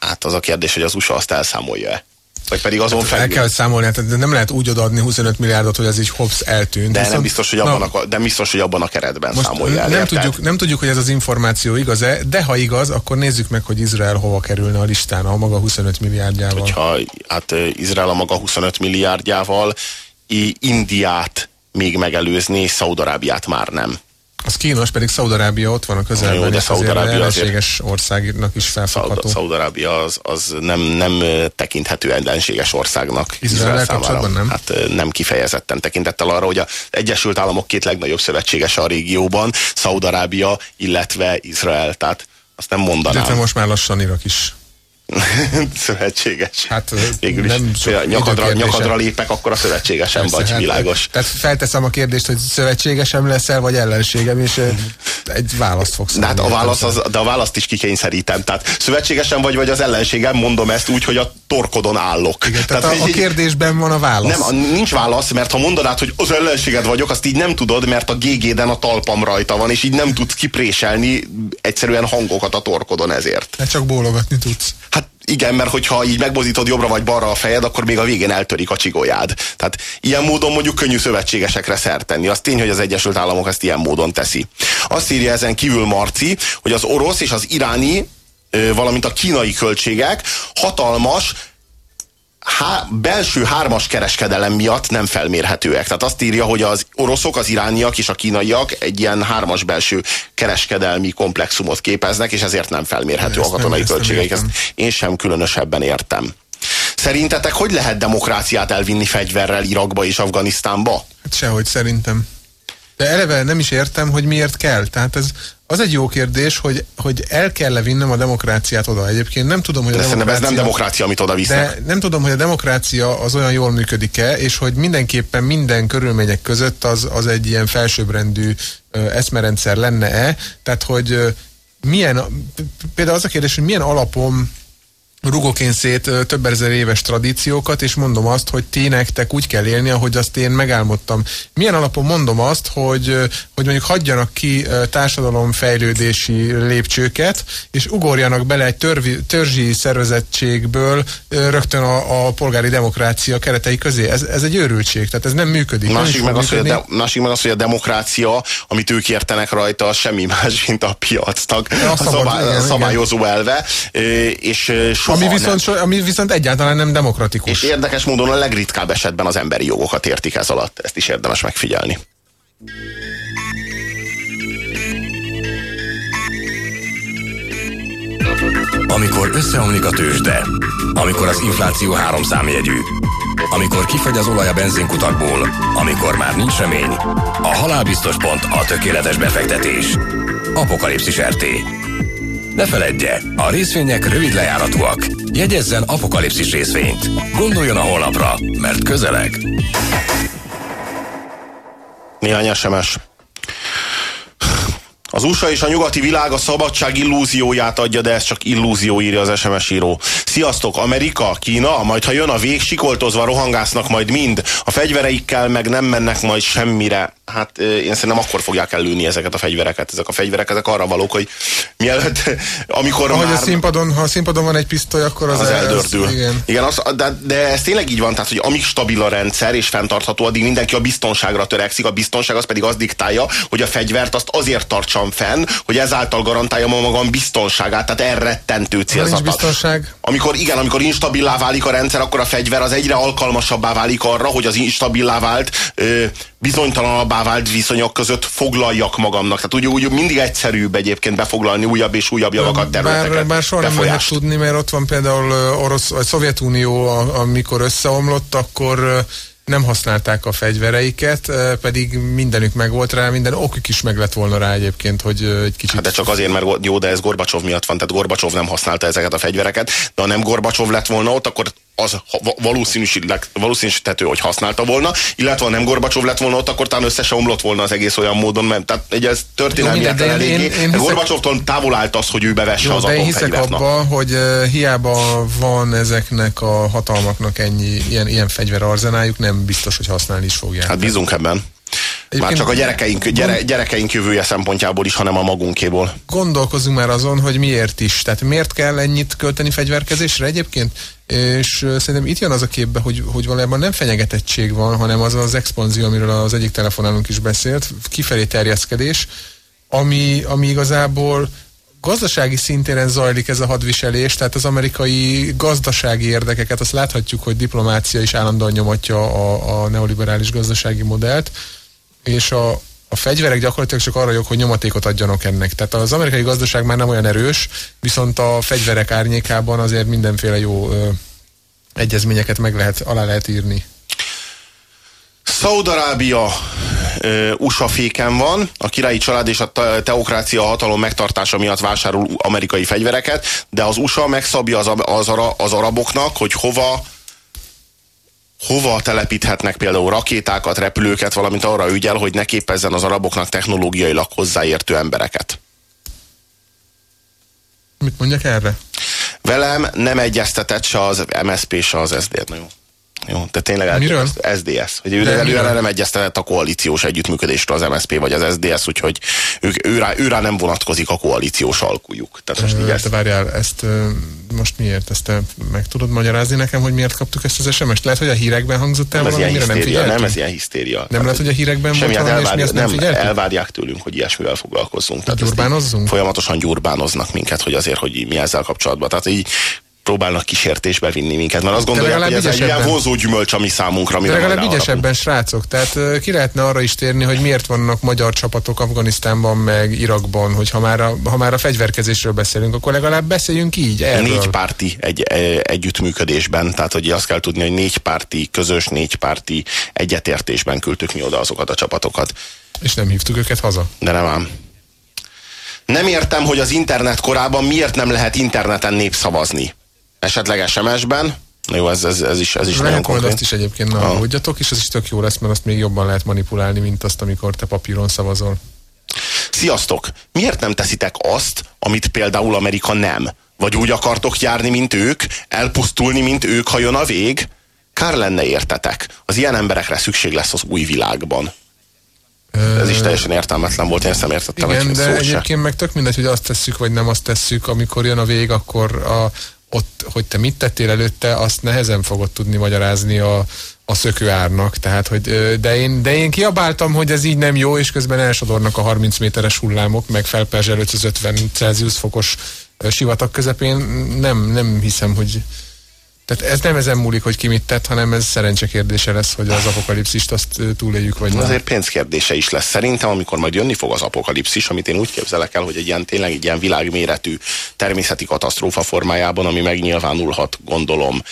Hát az a kérdés, hogy az USA azt elszámolja-e. Vagy pedig azon El felül. kell számolni, hát nem lehet úgy odaadni 25 milliárdot, hogy ez így hops eltűnt. De nem Viszont- biztos, hogy Na, abban, a, de biztos, hogy abban a keretben Most számolja el. nem érted? tudjuk, nem tudjuk, hogy ez az információ igaz-e, de ha igaz, akkor nézzük meg, hogy Izrael hova kerülne a listán a maga 25 milliárdjával. Hogyha hát Izrael a maga 25 milliárdjával Indiát még megelőzni, és Szaudarábiát már nem. Az kínos, pedig Szaudarábia ott van a Jó, közelben, de és azért Szaúd-Arábia azért- ellenséges országnak is felfogható. Szaudarábia az, az nem, nem tekinthető ellenséges országnak. Izraellel Izrael számára. nem? Hát nem kifejezetten tekintettel arra, hogy az Egyesült Államok két legnagyobb szövetségese a régióban, Szaudarábia, illetve Izrael. Tehát azt nem mondanám. Illetve most már lassan Irak is. szövetséges. Hát, Végül is, nem sok nyakadra, nyakadra lépek, akkor a szövetségesen Persze, vagy, hát, világos. Tehát felteszem a kérdést, hogy szövetségesem leszel, vagy ellenségem, és egy választ fogsz De, hát a adni. válasz az, de a választ is kikényszerítem. Tehát szövetségesen vagy, vagy az ellenségem, mondom ezt úgy, hogy a torkodon állok. Igen, tehát, hogy a, a kérdésben van a válasz. Nem, nincs válasz, mert ha mondanád, hogy az ellenséged vagyok, azt így nem tudod, mert a GG-den a talpam rajta van, és így nem tudsz kipréselni egyszerűen hangokat a torkodon ezért. Hát csak bólogatni tudsz. Hát igen, mert hogyha így megmozítod jobbra vagy balra a fejed, akkor még a végén eltörik a csigójád. Tehát ilyen módon mondjuk könnyű szövetségesekre szert tenni. Az tény, hogy az Egyesült Államok ezt ilyen módon teszi. Azt írja ezen kívül Marci, hogy az orosz és az iráni, valamint a kínai költségek hatalmas há, belső hármas kereskedelem miatt nem felmérhetőek. Tehát azt írja, hogy az oroszok, az irániak és a kínaiak egy ilyen hármas belső kereskedelmi komplexumot képeznek, és ezért nem felmérhető Ezt a katonai nem költségeik. Ezt én sem különösebben értem. Szerintetek hogy lehet demokráciát elvinni fegyverrel Irakba és Afganisztánba? Hát sehogy szerintem. De eleve nem is értem, hogy miért kell. Tehát ez az egy jó kérdés, hogy, hogy el kell vinnem a demokráciát oda. Egyébként nem tudom, hogy a De szerintem ez nem demokrácia... demokrácia, amit oda visznek. De nem tudom, hogy a demokrácia az olyan jól működik-e, és hogy mindenképpen minden körülmények között az, az egy ilyen felsőbbrendű eszmerendszer lenne-e. Tehát, hogy milyen, például az a kérdés, hogy milyen alapon rugok én szét több ezer éves tradíciókat, és mondom azt, hogy ti nektek úgy kell élni, ahogy azt én megálmodtam. Milyen alapon mondom azt, hogy, hogy mondjuk hagyjanak ki társadalomfejlődési lépcsőket, és ugorjanak bele egy törvi, törzsi szervezettségből rögtön a, a polgári demokrácia keretei közé. Ez, ez egy őrültség, tehát ez nem működik. nem Másik fog meg, az, hogy a de, másik meg az, hogy a demokrácia, amit ők értenek rajta, az semmi más, mint a piacnak A szabály, szabályozó elve, és ami viszont, ami viszont egyáltalán nem demokratikus. És érdekes módon a legritkább esetben az emberi jogokat értik ez alatt. Ezt is érdemes megfigyelni. Amikor összeomlik a tőzsde, amikor az infláció három számjegyű, amikor kifagy az olaj a benzinkutakból, amikor már nincs remény, a halálbiztos pont a tökéletes befektetés. Apokalipszis RT. Ne feledje, a részvények rövid lejáratúak. Jegyezzen apokalipszis részvényt. Gondoljon a holnapra, mert közeleg. Néhány SMS. Az USA és a nyugati világ a szabadság illúzióját adja, de ez csak illúzió, írja az SMS író. Sziasztok, Amerika, Kína, majd ha jön a vég, sikoltozva rohangásznak majd mind, a fegyvereikkel meg nem mennek majd semmire. Hát én szerintem akkor fogják ellőni ezeket a fegyvereket. Ezek a fegyverek, ezek arra valók, hogy mielőtt, amikor Ahogy már... a színpadon, ha a színpadon van egy pisztoly, akkor az, az el- eldördül. igen. Igen az, de, de ez tényleg így van, tehát hogy amíg stabil a rendszer és fenntartható, addig mindenki a biztonságra törekszik, a biztonság az pedig az diktálja, hogy a fegyvert azt azért tartsam fenn, hogy ezáltal garantálja a magam biztonságát, tehát elrettentő célzatot. biztonság. Amikor igen, amikor instabilá válik a rendszer, akkor a fegyver az egyre alkalmasabbá válik arra, hogy az instabilá vált, ö, bizonytalanabbá vált viszonyok között foglaljak magamnak. Tehát úgy, úgy mindig egyszerűbb egyébként befoglalni újabb és újabb javakat, területeket, Bár, bár soha nem lehet tudni, mert ott van például orosz, vagy Szovjetunió, amikor összeomlott, akkor nem használták a fegyvereiket, pedig mindenük megvolt rá, minden okuk is meg lett volna rá egyébként, hogy egy kicsit... Hát de csak azért, mert jó, de ez Gorbacsov miatt van, tehát Gorbacsov nem használta ezeket a fegyvereket, de ha nem Gorbacsov lett volna ott, akkor az valószínűsíthető, valószínűsíthető, hogy használta volna, illetve ha nem Gorbacsov lett volna ott, akkor talán össze se omlott volna az egész olyan módon, mert tehát ugye ez történelmi eléggé. hiszek- Gorbacsovtól távol állt az, hogy ő bevesse Jó, az de én hiszek abba, hogy uh, hiába van ezeknek a hatalmaknak ennyi ilyen, ilyen fegyverarzenájuk, nem biztos, hogy használni is fogják. Hát bízunk ebben. Már Egyébként- csak a gyerekeink, gyere, gyerekeink jövője szempontjából is, hanem a magunkéból. Gondolkozunk már azon, hogy miért is. Tehát miért kell ennyit költeni fegyverkezésre egyébként? És szerintem itt jön az a képbe, hogy, hogy valójában nem fenyegetettség van, hanem az az expanzió, amiről az egyik telefonálunk is beszélt, kifelé terjeszkedés, ami, ami igazából gazdasági szintéren zajlik ez a hadviselés, tehát az amerikai gazdasági érdekeket, azt láthatjuk, hogy diplomácia is állandóan nyomatja a, a neoliberális gazdasági modellt, és a, a fegyverek gyakorlatilag csak arra jók, hogy nyomatékot adjanak ennek. Tehát az amerikai gazdaság már nem olyan erős, viszont a fegyverek árnyékában azért mindenféle jó ö, egyezményeket meg lehet, alá lehet írni. Szaudarábia USA féken van, a királyi család és a te- teokrácia hatalom megtartása miatt vásárol amerikai fegyvereket, de az USA megszabja az, az, az araboknak, hogy hova hova telepíthetnek például rakétákat, repülőket, valamint arra ügyel, hogy ne képezzen az araboknak technológiailag hozzáértő embereket. Mit mondjak erre? Velem nem egyeztetett se az MSZP, se az SZD. Na jó. Jó, de tényleg Miről? elképesztő. SDS. Hogy ő előre nem egyeztetett a koalíciós együttműködésről az MSZP vagy az SDS, úgyhogy ők, őrá, őrá nem vonatkozik a koalíciós alkujuk. Tehát most így ezt, várjál, ezt most miért? Ezt te meg tudod magyarázni nekem, hogy miért kaptuk ezt az SMS-t? Lehet, hogy a hírekben hangzott el valami, mire nem hisztéria, nem figyeltünk? ez ilyen hisztéria. Nem Tehát, lehet, hogy a hírekben volt hát valami, és mi ezt nem nem, figyeltük? elvárják tőlünk, hogy ilyesmivel foglalkozzunk. Tehát Gyurbánozzunk? Folyamatosan gyurbánoznak minket, hogy azért, hogy mi ezzel kapcsolatban. Tehát így próbálnak kísértésbe vinni minket, mert azt gondolják, hogy ez egy ilyen vonzó gyümölcs, ami számunkra. Majd legalább ügyesebben srácok, tehát ki lehetne arra is térni, hogy miért vannak magyar csapatok Afganisztánban, meg Irakban, hogy ha már a, ha már a fegyverkezésről beszélünk, akkor legalább beszéljünk így erről. Négy párti egy, e, együttműködésben, tehát hogy azt kell tudni, hogy négy párti, közös négy párti egyetértésben küldtük mi oda azokat a csapatokat. És nem hívtuk őket haza. De nem ám. Nem értem, hogy az internet korában miért nem lehet interneten népszavazni. Esetleg SMS-ben? Jó, ez, ez, ez is, ez is nagyon Lehet majd konkrét. azt is egyébként, Ah. aggódjatok, és az is tök jó lesz, mert azt még jobban lehet manipulálni, mint azt, amikor te papíron szavazol. Sziasztok! Miért nem teszitek azt, amit például Amerika nem? Vagy úgy akartok járni, mint ők? Elpusztulni, mint ők, ha jön a vég? Kár lenne értetek. Az ilyen emberekre szükség lesz az új világban. Ez is teljesen értelmetlen volt, én ezt nem értettem Igen, egy de szót se. egyébként meg tök mindegy, hogy azt tesszük, vagy nem azt tesszük, amikor jön a vég, akkor a, ott, hogy te mit tettél előtte, azt nehezen fogod tudni magyarázni a, a szökőárnak. Tehát, hogy, de, én, de én kiabáltam, hogy ez így nem jó, és közben elsodornak a 30 méteres hullámok, meg felperzsel 550 Celsius fokos sivatag közepén. Nem, nem hiszem, hogy tehát ez nem ezen múlik, hogy ki mit tett, hanem ez szerencse kérdése lesz, hogy az apokalipszist azt túléljük, vagy nem. Azért pénzkérdése is lesz. Szerintem, amikor majd jönni fog az apokalipszis, amit én úgy képzelek el, hogy egy ilyen tényleg egy ilyen világméretű természeti katasztrófa formájában, ami megnyilvánulhat, gondolom,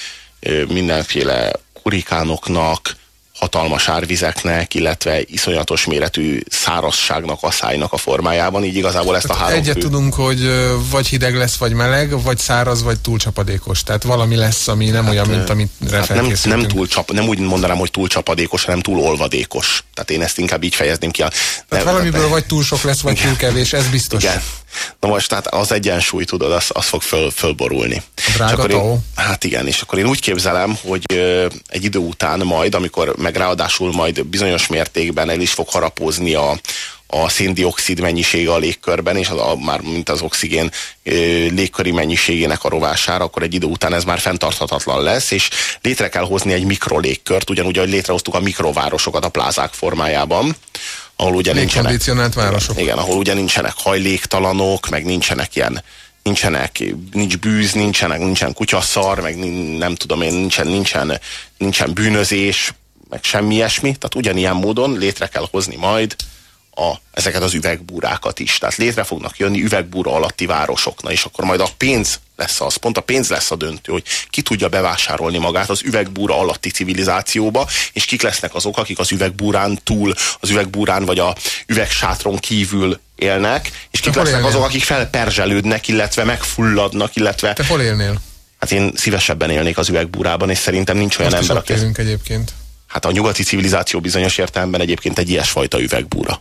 mindenféle kurikánoknak, hatalmas árvizeknek, illetve iszonyatos méretű szárazságnak, asszálynak a formájában, így igazából ezt a három Egyet fő... tudunk, hogy vagy hideg lesz, vagy meleg, vagy száraz, vagy túlcsapadékos. Tehát valami lesz, ami nem olyan, mint amit Hát nem, nem, túl csap, nem úgy mondanám, hogy túl csapadékos, hanem túl olvadékos. Tehát én ezt inkább így fejezném ki. A, Tehát valamiből vagy túl sok lesz, vagy túl kevés, ez biztos. Igen. Na most tehát az egyensúly, tudod, az, az fog föl, fölborulni. Drága És akkor én, Hát igen, és akkor én úgy képzelem, hogy ö, egy idő után majd, amikor meg ráadásul majd bizonyos mértékben el is fog harapózni a, a széndiokszid mennyisége a légkörben, és az, a, már mint az oxigén ö, légköri mennyiségének a rovására, akkor egy idő után ez már fenntarthatatlan lesz, és létre kell hozni egy mikrolégkört, ugyanúgy, ahogy létrehoztuk a mikrovárosokat a plázák formájában, ahol ugye nincsenek városok. igen, ahol ugye nincsenek hajléktalanok, meg nincsenek ilyen nincsenek, nincs bűz, nincsenek, nincsen kutyaszar, meg nem tudom én, nincsen, nincsen, nincsen bűnözés, meg semmi ilyesmi. Tehát ugyanilyen módon létre kell hozni majd a, ezeket az üvegbúrákat is. Tehát létre fognak jönni üvegbúra alatti városok. Na és akkor majd a pénz lesz az, pont a pénz lesz a döntő, hogy ki tudja bevásárolni magát az üvegbúra alatti civilizációba, és kik lesznek azok, akik az üvegbúrán túl, az üvegbúrán vagy a üvegsátron kívül élnek, és kik lesznek élnél? azok, akik felperzselődnek, illetve megfulladnak, illetve Te hol élnél? Hát én szívesebben élnék az üvegbúrában, és szerintem nincs olyan Most ember, aki... egyébként. Hát a nyugati civilizáció bizonyos értelemben egyébként egy ilyesfajta üvegbúra.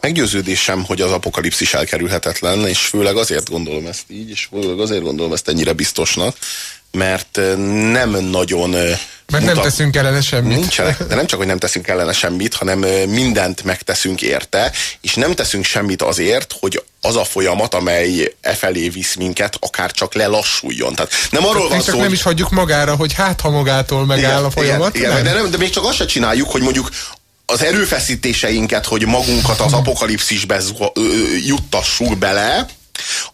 Meggyőződésem, hogy az apokalipszis elkerülhetetlen, és főleg azért gondolom ezt így, és főleg azért gondolom ezt ennyire biztosnak, mert nem nagyon Mert nem mutat- teszünk ellene semmit. Nincsenek, de nem csak, hogy nem teszünk ellene semmit, hanem mindent megteszünk érte, és nem teszünk semmit azért, hogy az a folyamat, amely e felé visz minket, akár csak lelassuljon. Tehát nem arról van Még csak szó, nem hogy- is hagyjuk magára, hogy hát ha magától megáll a folyamat. Igen, igen, de, nem, de még csak azt se csináljuk, hogy mondjuk az erőfeszítéseinket, hogy magunkat az apokalipszisbe juttassuk bele,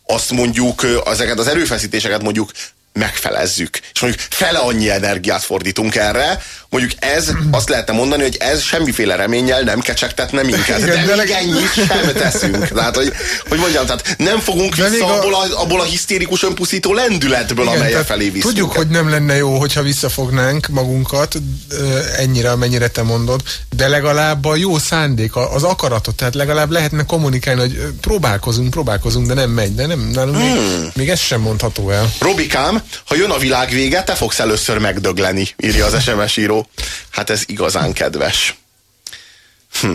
azt mondjuk, ezeket az erőfeszítéseket mondjuk megfelezzük. És mondjuk fele annyi energiát fordítunk erre, mondjuk ez, azt lehetne mondani, hogy ez semmiféle reménnyel nem kecsegtetne minket. Igen, De de még ennyit sem teszünk. Tehát, hogy, hogy mondjam, tehát nem fogunk De még vissza a- abból a, abból a hisztérikus önpusztító lendületből, Igen, amely felé visz Tudjuk, minket. hogy nem lenne jó, hogyha visszafognánk magunkat ennyire, amennyire te mondod, de legalább a jó szándék, az akaratot, tehát legalább lehetne kommunikálni, hogy próbálkozunk, próbálkozunk, de nem megy, de nem, nálunk még, Hmm. még ez sem mondható el. Robikám, ha jön a világ vége, te fogsz először megdögleni, írja az SMS író. Hát ez igazán kedves. Hm.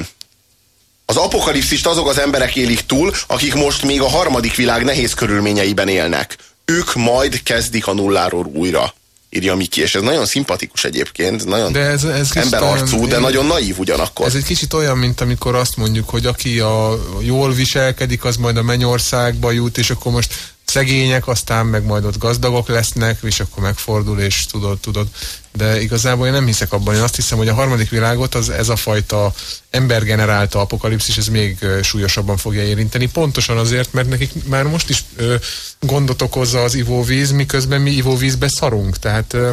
Az apokalipszist azok az emberek élik túl, akik most még a harmadik világ nehéz körülményeiben élnek. Ők majd kezdik a nulláról újra, írja Miki, és ez nagyon szimpatikus egyébként, nagyon De ez, ez emberarcú, olyan- de nagyon naív ugyanakkor. Ez egy kicsit olyan, mint amikor azt mondjuk, hogy aki a jól viselkedik, az majd a mennyországba jut, és akkor most szegények, aztán meg majd ott gazdagok lesznek, és akkor megfordul, és tudod, tudod. De igazából én nem hiszek abban, én azt hiszem, hogy a harmadik világot az ez a fajta embergenerálta apokalipszis, ez még súlyosabban fogja érinteni. Pontosan azért, mert nekik már most is ö, gondot okozza az ivóvíz, miközben mi ivóvízbe szarunk. Tehát ö,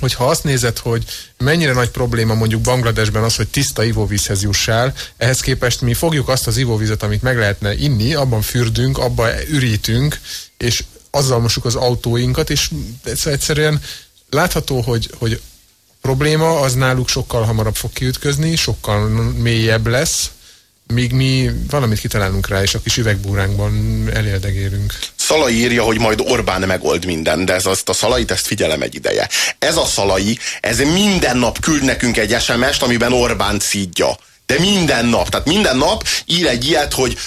hogyha azt nézed, hogy mennyire nagy probléma mondjuk Bangladesben az, hogy tiszta ivóvízhez jussál, ehhez képest mi fogjuk azt az ivóvizet, amit meg lehetne inni, abban fürdünk, abban ürítünk, és azzal mosuk az autóinkat, és egyszerűen látható, hogy, hogy probléma az náluk sokkal hamarabb fog kiütközni, sokkal mélyebb lesz, míg mi valamit kitalálunk rá, és a kis üvegbúránkban elérdegélünk. Szalai írja, hogy majd Orbán megold minden, de ez azt a Szalait, ezt figyelem egy ideje. Ez a Szalai, ez minden nap küld nekünk egy SMS-t, amiben Orbán szídja. De minden nap, tehát minden nap ír egy ilyet, hogy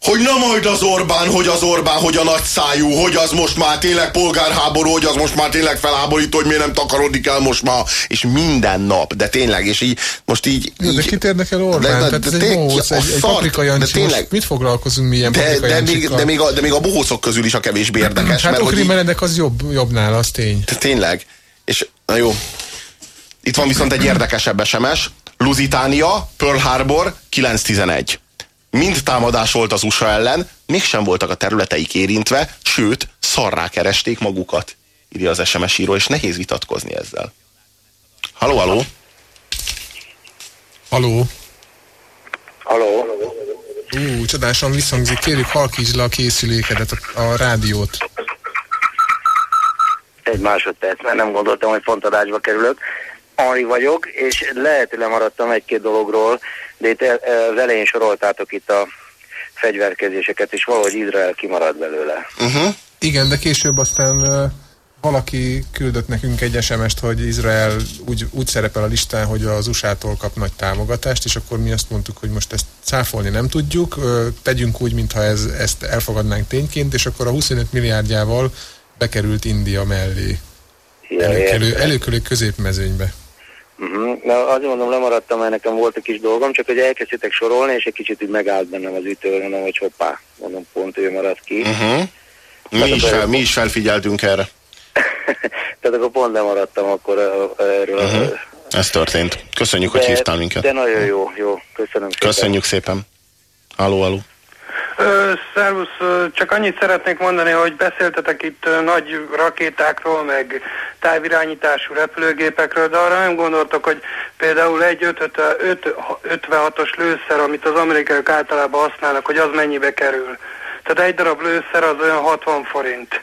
hogy na majd az Orbán, hogy az Orbán, hogy a nagy szájú, hogy az most már tényleg polgárháború, hogy az most már tényleg felháborító, hogy miért nem takarodik el most már, és minden nap, de tényleg, és így, most így... De, de így kit érdekel Orbán? De- de- Tehát ez de egy bohóc, egy, egy paprika de Jancsi. tényleg. Most mit foglalkozunk mi ilyen De, de, még, de, még a, de még a bohócok közül is a kevésbé érdekes. Hát Okri így, Meredek az jobb, jobb nála, az tény. de tényleg. És na jó. Itt van viszont egy érdekesebb SMS. Lusitánia, Pearl Harbor, 911. Mind támadás volt az USA ellen, mégsem voltak a területeik érintve, sőt, szarrá keresték magukat, írja az SMS író, és nehéz vitatkozni ezzel. Haló, haló? Haló? Haló? Ú, csodásan visszhangzik. Kérjük, halkítsd le a készülékedet, a, a rádiót. Egy másodperc, mert nem gondoltam, hogy pont adásba kerülök. Ari vagyok, és lehet, hogy lemaradtam egy-két dologról, de itt el- az elején soroltátok itt a fegyverkezéseket, és valahogy Izrael kimarad belőle. Uh-huh. Igen, de később aztán ö, valaki küldött nekünk egy SMS-t, hogy Izrael úgy, úgy szerepel a listán, hogy az USA-tól kap nagy támogatást, és akkor mi azt mondtuk, hogy most ezt cáfolni nem tudjuk, tegyünk úgy, mintha ez, ezt elfogadnánk tényként, és akkor a 25 milliárdjával bekerült India mellé. Előkelő, előkelő középmezőnybe. Uh-huh. Na, azért mondom, lemaradtam, mert nekem volt egy kis dolgom, csak hogy elkezdtétek sorolni, és egy kicsit úgy megállt bennem az ütő, mondom, hogy hoppá, mondom, pont ő maradt ki. Uh-huh. Mi, is fel, mi is felfigyeltünk erre. Tehát akkor pont lemaradtam akkor erről. Uh-huh. Ez történt. Köszönjük, hogy hívtál minket. De nagyon jó, jó, köszönöm szépen. Köszönjük szépen. Halló, halló. Szervusz, csak annyit szeretnék mondani, hogy beszéltetek itt nagy rakétákról, meg távirányítású repülőgépekről, de arra nem gondoltok, hogy például egy 56-os lőszer, amit az amerikaiak általában használnak, hogy az mennyibe kerül. Tehát egy darab lőszer az olyan 60 forint.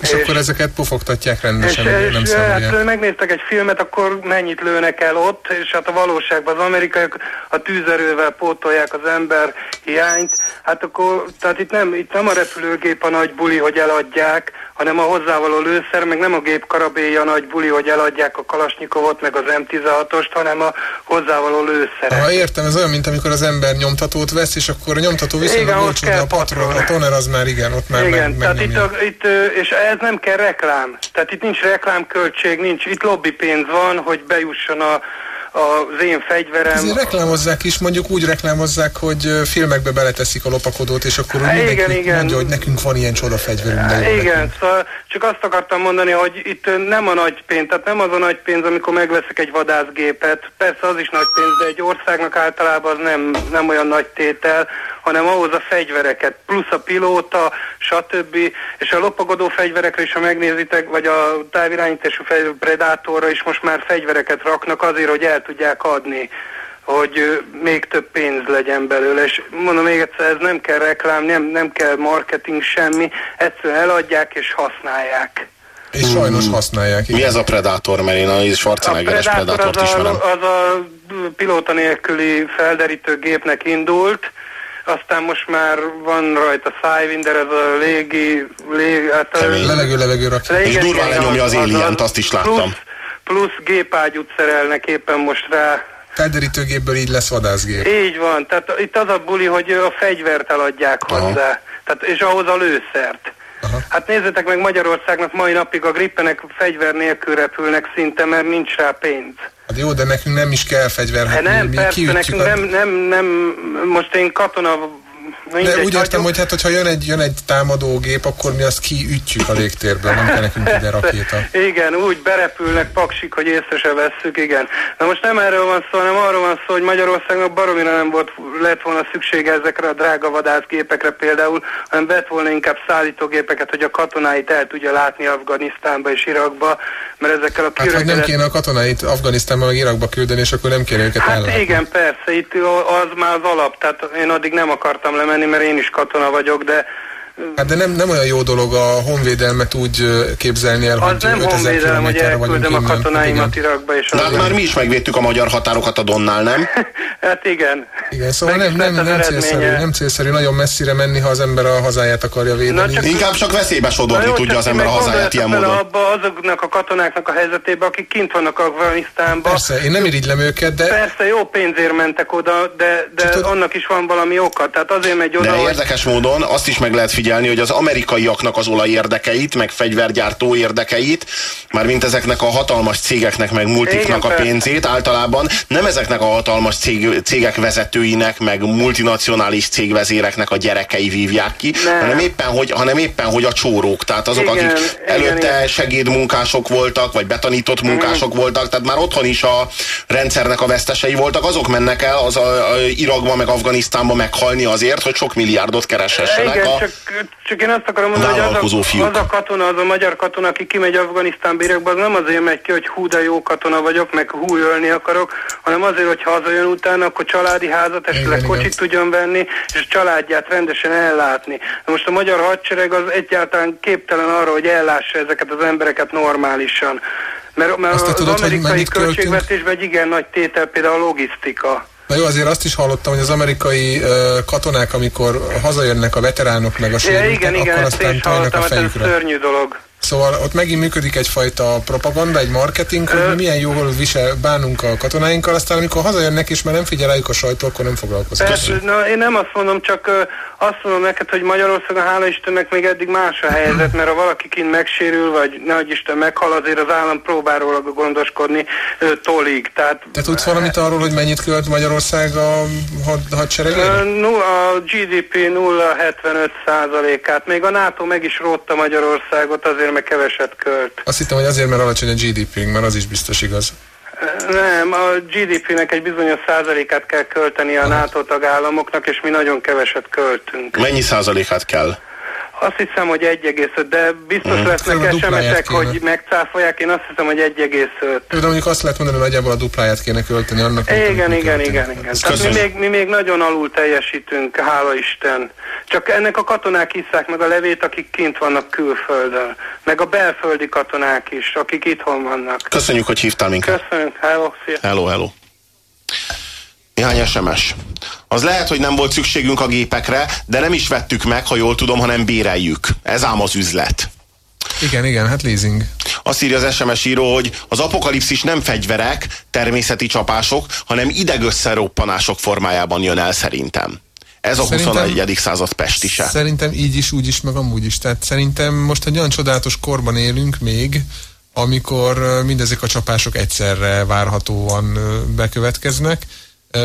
És, És- akkor ezeket pofogtatják És, rendesen, nem és hát megnéztek egy filmet, akkor mennyit lőnek el ott, és hát a valóságban az amerikaiak a tűzerővel pótolják az ember hiányt. Hát akkor, tehát itt nem, itt nem a repülőgép a nagy buli, hogy eladják, hanem a hozzávaló lőszer, meg nem a gép karabéja a nagy buli, hogy eladják a Kalasnyikovot, meg az M16-ost, hanem a hozzávaló lőszerek. Ha értem, ez olyan, mint amikor az ember nyomtatót vesz, és akkor a nyomtató viszonylag olcsó, de a patron, a toner az már igen, ott már Igen, meg, tehát itt, a, itt, és ez nem kell reklám. Tehát itt nincs reklámköltség, nincs, itt lobbipénz van, hogy bejusson a, az én fegyverem. Ezért reklámozzák is, mondjuk úgy reklámozzák, hogy filmekbe beleteszik a lopakodót, és akkor úgy Há, mindenki igen, igen. mondja, hogy nekünk van ilyen csoda fegyverünk, nekünk. Igen, szóval csak azt akartam mondani, hogy itt nem a nagy pénz, tehát nem az a nagy pénz, amikor megveszek egy vadászgépet. Persze az is nagy pénz, de egy országnak általában az nem, nem olyan nagy tétel, hanem ahhoz a fegyvereket, plusz a pilóta, stb. És a lopagodó fegyverekre is, ha megnézitek, vagy a távirányítású fegyver, Predatorra is most már fegyvereket raknak azért, hogy el tudják adni hogy még több pénz legyen belőle, és mondom még egyszer, ez nem kell reklám, nem, nem kell marketing, semmi, egyszerűen eladják és használják. És sajnos használják. Mi igen. ez a Predator? Mert én a Schwarzeneggeres Predatort az ismerem. a, az a pilóta nélküli felderítő gépnek indult, aztán most már van rajta Sidewinder, ez a légi, légi hát a, Kemény. Levegő-levegő rakja. És durván lenyomja az Alien-t, azt is láttam. Plusz, plusz gépágyút szerelnek éppen most rá, Felderítőgépből így lesz vadászgép. Így van, tehát itt az a buli, hogy a fegyvert eladják Aha. hozzá, tehát, és ahhoz a lőszert. Aha. Hát nézzétek meg Magyarországnak mai napig a grippenek fegyver nélkül repülnek szinte, mert nincs rá pénz. Hát jó, de nekünk nem is kell fegyver. Hát nem, mi, persze, nekünk a... nem, nem, nem, most én katona De mindegy, úgy értem, hogy hát, hogyha jön egy, jön egy támadógép, akkor mi azt kiütjük a légtérből, nem kell nekünk ide rakéta. Igen, úgy berepülnek paksik, hogy észre se vesszük, igen. Na most nem erről van szó, hanem arról van szó, hogy Magyarországnak baromira nem volt, lett volna szüksége ezekre a drága vadászgépekre például, hanem vett volna inkább szállítógépeket, hogy a katonáit el tudja látni Afganisztánba és Irakba, mert ezekkel a Hát, hogy nem kéne a katonáit Afganisztánba meg Irakba küldeni, és akkor nem kéne őket Hát ellátni. igen, persze, itt az már az alap, tehát én addig nem akartam lemenni, mert én is katona vagyok, de Hát de nem, nem olyan jó dolog a honvédelmet úgy képzelni el, az hogy nem 5000 honvédelem, hogy elküldöm a innen. katonáimat Igen. Irakba és hát már mi is megvédtük a magyar határokat a Donnál, nem? Hát igen. Igen, szóval Meg nem, nem, nem, célszerű, nem célszerű nagyon messzire menni, ha az ember a hazáját akarja védeni. csak- Inkább csak veszélybe sodorni Na jó, tudja az ember a hazáját ilyen módon. abba azoknak a katonáknak a helyzetébe, akik kint vannak Afganisztánban. Persze, én nem irigylem őket, de Persze, jó pénzért mentek oda, de, de annak is van valami oka. Tehát azért megy oda, De érdekes módon azt is meg lehet figyelni, hogy az amerikaiaknak az olaj érdekeit, meg fegyvergyártó érdekeit, már mint ezeknek a hatalmas cégeknek, meg multiknak Igen, a pénzét általában nem ezeknek a hatalmas cég, cégek vezetőinek, meg multinacionális cégvezéreknek a gyerekei vívják ki, Nem. hanem éppen, hogy, hanem éppen, hogy a csórók, tehát azok, Igen, akik igen, előtte igen. Mhm. segédmunkások voltak, vagy betanított munkások voltak, tehát már otthon is a rendszernek a vesztesei voltak, azok mennek el az a, a Irakba, meg Afganisztánba meghalni azért, hogy sok milliárdot kereshessenek Igen, a... csak, csak én azt akarom mondani, hogy az a, fiúk. az a katona, az a magyar katona, aki kimegy Afganisztánba, Irakba, az nem azért megy ki, hogy hú, de jó katona vagyok, meg hú, ölni akarok, hanem azért, hogy hazajön utána, akkor családi házat, esetleg kocsit igen. tudjon venni, és a családját rendesen ellátni. Na most a magyar hadsereg az egyáltalán képtelen arra, hogy ellássa ezeket az embereket normálisan. Mert, mert Azt az tudod, amerikai költségvetésben egy igen nagy tétel például a logisztika. Na jó, azért azt is hallottam, hogy az amerikai ö, katonák, amikor hazajönnek a veteránok meg a sérültek, igen, igen, akkor aztán tajnak a hallottam, hát ez fejükre. szörnyű dolog. Szóval ott megint működik egyfajta propaganda, egy marketing, hogy mi milyen jól visel, bánunk a katonáinkkal, aztán amikor hazajönnek és már nem figyel rájuk a sajtó, akkor nem foglalkoznak. Persze, na, én nem azt mondom, csak azt mondom neked, hogy Magyarországon hála Istennek még eddig más a helyzet, mert ha valaki kint megsérül, vagy nehogy Isten meghal, azért az állam próbál róla gondoskodni tolig. Tehát, Te tudsz valamit arról, hogy mennyit költ Magyarország a had, Ö, hadseregére? nu, a GDP 0,75 százalékát. Még a NATO meg is rótta Magyarországot azért, mert keveset költ. Azt hittem, hogy azért, mert alacsony a GDP-nk, mert az is biztos igaz. Nem, a GDP-nek egy bizonyos százalékát kell költeni a NATO tagállamoknak, és mi nagyon keveset költünk. Mennyi százalékát kell? Azt hiszem, hogy 1,5, de biztos Mhm. lesznek SMS-ek, hogy megcáfolják, én azt hiszem, hogy 1,5. De mondjuk azt lehet mondani, hogy nagyjából a dupláját kéne költeni annak. mint Igen, igen, igen, igen. Ezt Tehát mi még, mi még nagyon alul teljesítünk, hála Isten. Csak ennek a katonák hisszák meg a levét, akik kint vannak külföldön. Meg a belföldi katonák is, akik itthon vannak. Köszönjük, hogy hívtál minket. Köszönjük, hello, szia. Hello, hello. Néhány SMS. Az lehet, hogy nem volt szükségünk a gépekre, de nem is vettük meg, ha jól tudom, hanem béreljük. Ez ám az üzlet. Igen, igen, hát leasing. Azt írja az SMS író, hogy az apokalipszis nem fegyverek, természeti csapások, hanem idegösszeroppanások formájában jön el szerintem. Ez a Szerintem- 21. század pestise. Szerintem így is, úgy is, meg amúgy is. Tehát szerintem most egy olyan csodálatos korban élünk még, amikor mindezek a csapások egyszerre várhatóan bekövetkeznek,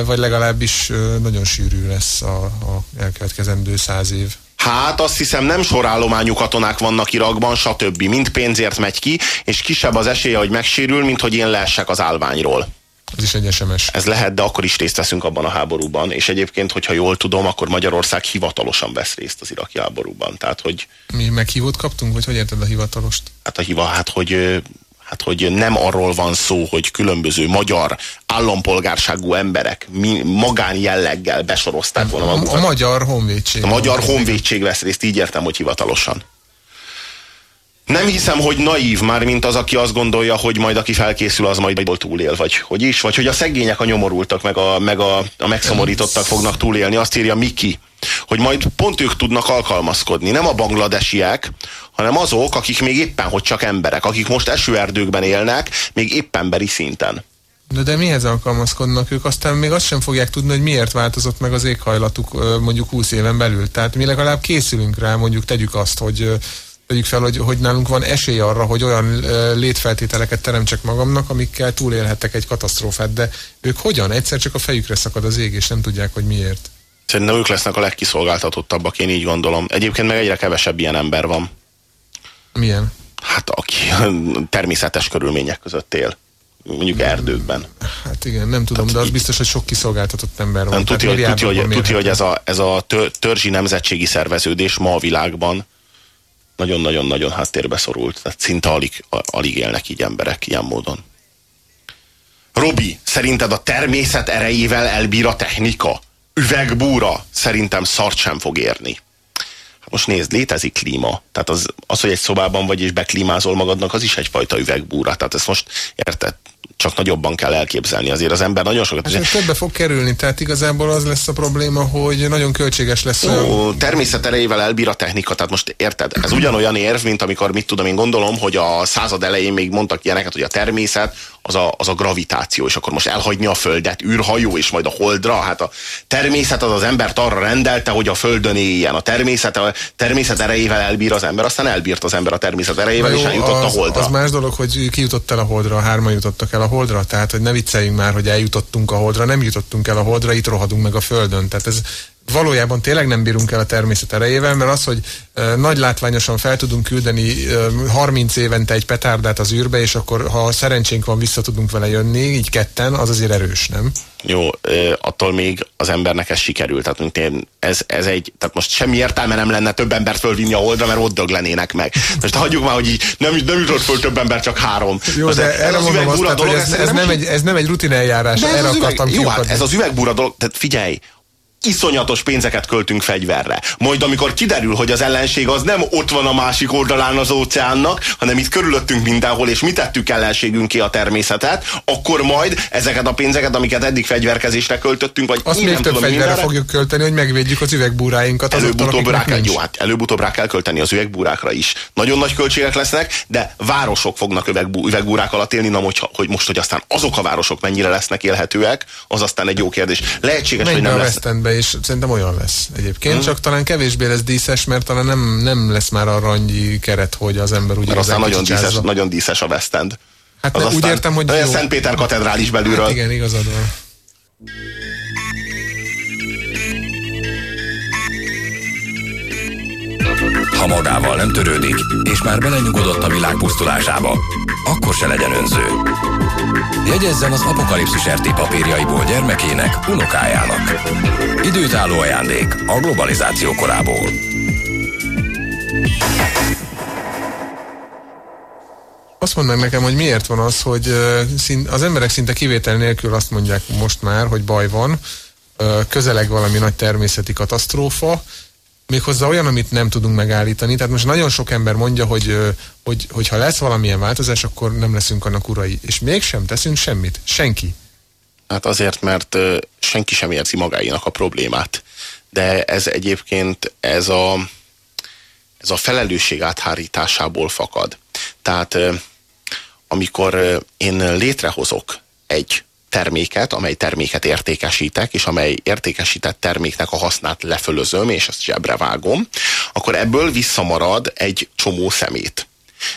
vagy legalábbis nagyon sűrű lesz a, a elkövetkezendő száz év. Hát azt hiszem nem sorállományú katonák vannak Irakban, stb. Mind pénzért megy ki, és kisebb az esélye, hogy megsérül, mint hogy én leessek az állványról. Ez is egy SMS. Ez lehet, de akkor is részt veszünk abban a háborúban. És egyébként, hogyha jól tudom, akkor Magyarország hivatalosan vesz részt az iraki háborúban. Tehát, hogy Mi meghívót kaptunk, vagy hogy érted a hivatalost? hát a hiva, hát hogy hát hogy nem arról van szó, hogy különböző magyar állampolgárságú emberek mi, magán jelleggel besorozták volna magukat. a magyar honvédség. A magyar honvédség vesz részt, így értem, hogy hivatalosan. Nem hiszem, hogy naív már, mint az, aki azt gondolja, hogy majd aki felkészül, az majd túlél, vagy hogy is, vagy hogy a szegények, a nyomorultak, meg a, meg a, a megszomorítottak fognak túlélni. Azt írja Miki, hogy majd pont ők tudnak alkalmazkodni, nem a bangladesiek, hanem azok, akik még éppen, hogy csak emberek, akik most esőerdőkben élnek, még éppen beri szinten. De, de mihez alkalmazkodnak ők? Aztán még azt sem fogják tudni, hogy miért változott meg az éghajlatuk mondjuk 20 éven belül. Tehát mi legalább készülünk rá, mondjuk tegyük azt, hogy tegyük fel, hogy, hogy nálunk van esély arra, hogy olyan létfeltételeket teremtsek magamnak, amikkel túlélhetek egy katasztrófát, de ők hogyan? Egyszer csak a fejükre szakad az ég, és nem tudják, hogy miért. Szerintem ők lesznek a legkiszolgáltatottabbak, én így gondolom. Egyébként meg egyre kevesebb ilyen ember van. Milyen? Hát aki természetes körülmények között él. Mondjuk erdőkben. Hát igen, nem tudom, de az biztos, hogy sok kiszolgáltatott ember van. Tudja, hogy, Tehát tudja, hogy, tudja, hogy ez a, ez a tö- törzsi nemzetségi szerveződés ma a világban nagyon-nagyon-nagyon háttérbe szorult. Tehát szinte alig, alig élnek így emberek ilyen módon. Robi, szerinted a természet erejével elbír a technika? Üvegbúra szerintem szart sem fog érni. Hát most nézd, létezik klíma. Tehát az, az, hogy egy szobában vagy és beklímázol magadnak, az is egyfajta üvegbúra. Tehát ezt most, érted, csak nagyobban kell elképzelni. Azért az ember nagyon sokat... Hát ez többe fog kerülni, tehát igazából az lesz a probléma, hogy nagyon költséges lesz Ó, természet erejével elbír a technika, tehát most érted, ez ugyanolyan érv, mint amikor, mit tudom, én gondolom, hogy a század elején még mondtak ilyeneket, hogy a természet az a, az a gravitáció, és akkor most elhagyni a földet, űrhajó, és majd a holdra, hát a természet az az embert arra rendelte, hogy a földön éljen. A természet, a természet erejével elbír az ember, aztán elbírt az ember a természet erejével, Na és jó, eljutott az, a holdra. Az más dolog, hogy ki jutott el a holdra, hárman jutottak el a holdra, tehát hogy ne vicceljünk már, hogy eljutottunk a holdra, nem jutottunk el a holdra, itt rohadunk meg a földön. Tehát ez valójában tényleg nem bírunk el a természet erejével, mert az, hogy nagy látványosan fel tudunk küldeni ö, 30 évente egy petárdát az űrbe, és akkor ha szerencsénk van, vissza tudunk vele jönni, így ketten, az azért erős, nem? Jó, attól még az embernek ez sikerült. Tehát ez, ez egy, tehát most semmi értelme nem lenne több embert fölvinni a holdra, mert ott döglenének meg. Most hagyjuk már, hogy így nem, nem jutott föl több ember, csak három. Jó, Most de ez erre az mondom azt, tehát, hogy dolog, ez, ez, szerintem nem egy, ez nem egy rutin eljárás, ez erre akartam jó, hát ez az üvegbúra dolog, tehát figyelj, iszonyatos pénzeket költünk fegyverre. Majd amikor kiderül, hogy az ellenség az nem ott van a másik oldalán az óceánnak, hanem itt körülöttünk mindenhol, és mi tettük ellenségünké a természetet, akkor majd ezeket a pénzeket, amiket eddig fegyverkezésre költöttünk, vagy Azt én még nem több tudom, fegyverre mindenre, fogjuk költeni, hogy megvédjük az üvegbúráinkat Előbb-utóbb rá kell, jó, hát előbb-utóbb rá kell költeni az üvegbúrákra is. Nagyon nagy költségek lesznek, de városok fognak üvegbú, üvegbúrák alatt élni, na, hogy, hogy most, hogy aztán azok a városok mennyire lesznek élhetőek, az aztán egy jó kérdés. Lehetséges, Menj hogy nem lesz. Endbe, és szerintem olyan lesz egyébként, Hmm. csak talán kevésbé lesz díszes, mert talán nem, nem lesz már arra annyi keret, hogy az ember úgy igazán nagyon díszes, kicsicsázzon. nagyon díszes a West End. Hát Az ne, úgy aztán értem, hogy olyan jó. Szentpéter katedrális belülről. Hát igen, igazad van. Ha magával nem törődik, és már belenyugodott a világ pusztulásába, akkor se legyen önző. Jegyezzen az apokalipszis RT papírjaiból gyermekének, unokájának. Időtálló ajándék a globalizáció korából. Azt mondd meg nekem, hogy miért van az, hogy az emberek szinte kivétel nélkül azt mondják most már, hogy baj van, közeleg valami nagy természeti katasztrófa, méghozzá olyan, amit nem tudunk megállítani. Tehát most nagyon sok ember mondja, hogy, hogy, hogy ha lesz valamilyen változás, akkor nem leszünk annak urai. És mégsem teszünk semmit. Senki. Hát azért, mert senki sem érzi magáénak a problémát. De ez egyébként ez a, ez a felelősség áthárításából fakad. Tehát amikor én létrehozok egy terméket, amely terméket értékesítek, és amely értékesített terméknek a hasznát lefölözöm, és ezt zsebre vágom, akkor ebből visszamarad egy csomó szemét.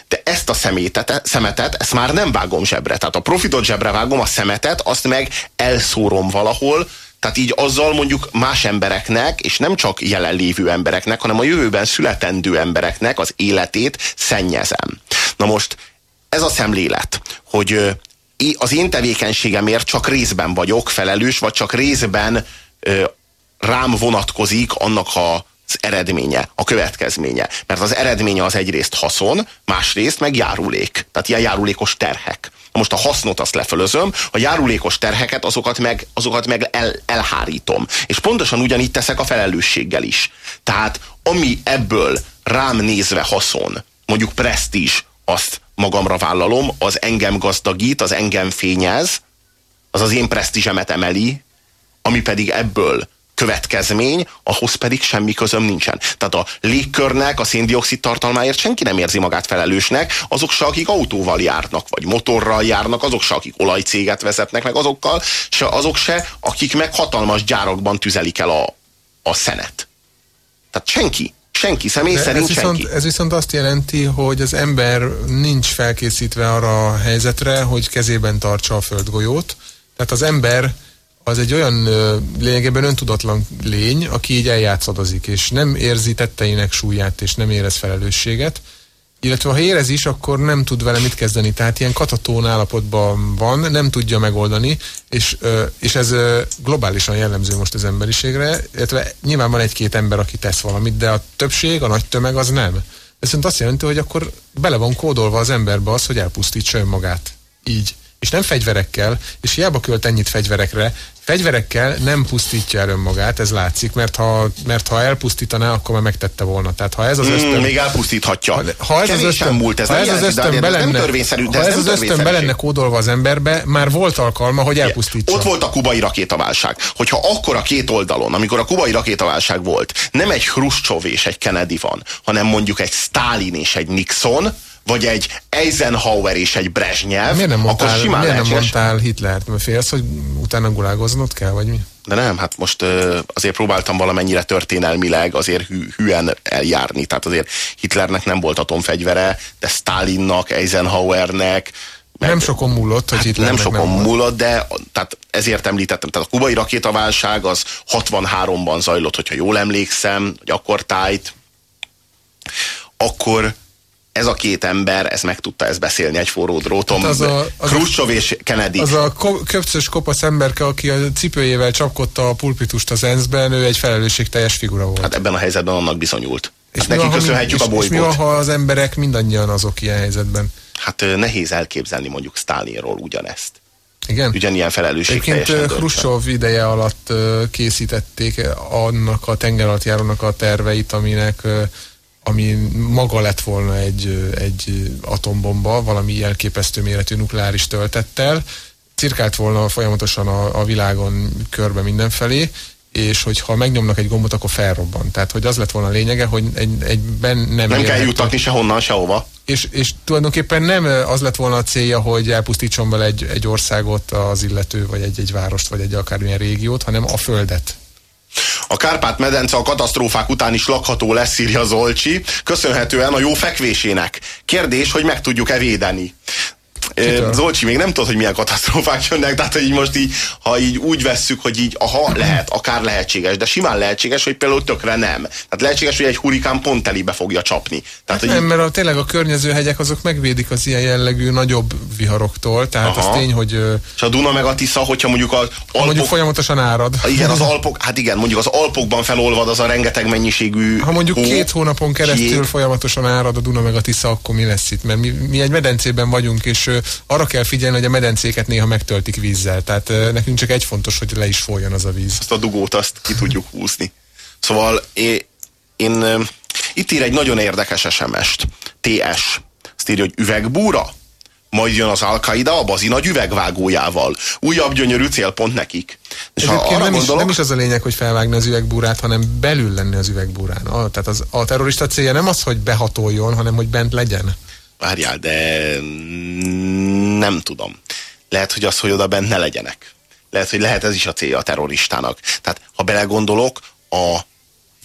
De ezt a szemétet, szemetet, ezt már nem vágom zsebre. Tehát a profitot zsebre vágom, a szemetet, azt meg elszórom valahol, tehát így azzal mondjuk más embereknek, és nem csak jelenlévő embereknek, hanem a jövőben születendő embereknek az életét szennyezem. Na most ez a szemlélet, hogy az én tevékenységemért csak részben vagyok felelős, vagy csak részben ö, rám vonatkozik annak a az eredménye, a következménye. Mert az eredménye az egyrészt haszon, másrészt meg járulék. Tehát ilyen járulékos terhek. Most a hasznot azt lefölözöm, a járulékos terheket azokat meg, azokat meg el, elhárítom. És pontosan ugyanígy teszek a felelősséggel is. Tehát ami ebből rám nézve haszon, mondjuk presztízs, azt magamra vállalom, az engem gazdagít, az engem fényez, az az én presztízsemet emeli, ami pedig ebből következmény, ahhoz pedig semmi közöm nincsen. Tehát a légkörnek, a széndiokszid tartalmáért senki nem érzi magát felelősnek, azok se, akik autóval járnak, vagy motorral járnak, azok se, akik olajcéget vezetnek, meg azokkal, se azok se, akik meg hatalmas gyárakban tüzelik el a, a szenet. Tehát senki, senki, személy De szerint ez, viszont, senki. ez viszont azt jelenti, hogy az ember nincs felkészítve arra a helyzetre, hogy kezében tartsa a földgolyót. Tehát az ember az egy olyan ö, lényegében öntudatlan lény, aki így eljátszadozik, és nem érzi tetteinek súlyát, és nem érez felelősséget. Illetve ha érez is, akkor nem tud vele mit kezdeni. Tehát ilyen katatón állapotban van, nem tudja megoldani, és, és ez globálisan jellemző most az emberiségre. Illetve nyilván van egy-két ember, aki tesz valamit, de a többség, a nagy tömeg az nem. Ez viszont azt jelenti, hogy akkor bele van kódolva az emberbe az, hogy elpusztítsa önmagát. Így. És nem fegyverekkel, és hiába költ ennyit fegyverekre, fegyverekkel nem pusztítja el önmagát, ez látszik, mert ha, mert ha elpusztítaná, akkor már megtette volna. Tehát ha ez az ösztön... Mm, még elpusztíthatja. Ha ez az Kevés ösztön, sem múlt, ez ha ez az ösztön ez be nem lenne, törvényszerű, de ha ez ez az ösztön be törvényszerűség. lenne kódolva az emberbe, már volt alkalma, hogy elpusztítsa. Ott volt a kubai rakétaválság. Hogyha akkor a két oldalon, amikor a kubai rakétaválság volt, nem egy Hruscsov és egy Kennedy van, hanem mondjuk egy Stalin és egy Nixon, vagy egy Eisenhower és egy Brezhnev, Miért nem akkor mondtál, simán miért nem mondtál Hitlert? Mert félsz, hogy utána gulágoznod kell, vagy mi? De nem, hát most azért próbáltam valamennyire történelmileg azért hű, hűen eljárni. Tehát azért Hitlernek nem volt atomfegyvere, de Stalinnak, Eisenhowernek, meg- Nem sokon múlott, hogy Hát Hitlernek nem sokon volt. múlott, de tehát ezért említettem, tehát a kubai rakétaválság az 63-ban zajlott, hogyha jól emlékszem, hogy akkor tájt, akkor ez a két ember, ez meg tudta ezt beszélni egy forró dróton. Hát az a- az Khrushchev és Kennedy. Az a köpcös kopasz emberke, aki a cipőjével csapkodta a pulpitust az ENSZ-ben, ő egy felelősségteljes figura volt. Hát ebben a helyzetben annak bizonyult. és, Hát neki köszönhetjük a és mi van, bolygót. ha az emberek mindannyian azok ilyen helyzetben? Hát nehéz elképzelni mondjuk Stalinról ugyanezt. Igen? Ugyanilyen felelősség Egyébként Khrushchev ideje alatt készítették annak a tengeralattjárónak a terveit, aminek ami maga lett volna egy, egy atombomba, valami elképesztő méretű nukleáris töltettel, cirkált volna folyamatosan a, a világon körbe mindenfelé, és hogyha megnyomnak egy gombot, akkor felrobban. Tehát, hogy az lett volna a lényege, hogy egy, egy ben nem, Nem kell érhető- jutatni sehonnan, sehova. és, és tulajdonképpen nem az lett volna a célja, hogy elpusztítson vele egy, egy országot az illető, vagy egy, egy várost, vagy egy akármilyen régiót, hanem a földet. A Kárpát-medence a katasztrófák után is lakható lesz, írja Zolcsi, köszönhetően a jó fekvésének. Kérdés, hogy meg tudjuk-e védeni. Zolcsi, még nem tudod, hogy milyen katasztrófák jönnek, tehát hogy így most így, ha így úgy vesszük, hogy így, aha, lehet, akár lehetséges, de simán lehetséges, hogy például tökre nem. Tehát lehetséges, hogy egy hurikán pont telibe fogja csapni. Tehát, hogy Nem, mert a, tényleg a környező hegyek azok megvédik az ilyen jellegű nagyobb viharoktól, tehát Aha. az tény, hogy és a Duna meg a Tisza, hogyha mondjuk az ha mondjuk Alpok, folyamatosan árad. igen, az Alpok, hát igen, mondjuk az Alpokban felolvad az a rengeteg mennyiségű Ha mondjuk hó, két hónapon keresztül jég. folyamatosan árad a Duna meg a Tisza, akkor mi lesz itt? Mert mi, mi egy medencében vagyunk, és arra kell figyelni, hogy a medencéket néha megtöltik vízzel. Tehát nekünk csak egy fontos, hogy le is folyjon az a víz. azt a dugót azt ki tudjuk húzni. Szóval én, én itt ír egy nagyon érdekes SMS-t. TS. Azt írja, hogy üvegbúra? Majd jön az Al-Qaida a bazi nagy üvegvágójával. Újabb gyönyörű célpont nekik. És ha arra nem is, gondolok, nem is az a lényeg, hogy felvágni az üvegbúrát, hanem belül lenni az üvegbúrán. A, tehát az, a terrorista célja nem az, hogy behatoljon, hanem hogy bent legyen. Várjál, de nem tudom. Lehet, hogy az, hogy oda bent ne legyenek. Lehet, hogy lehet ez is a célja a terroristának. Tehát, ha belegondolok, a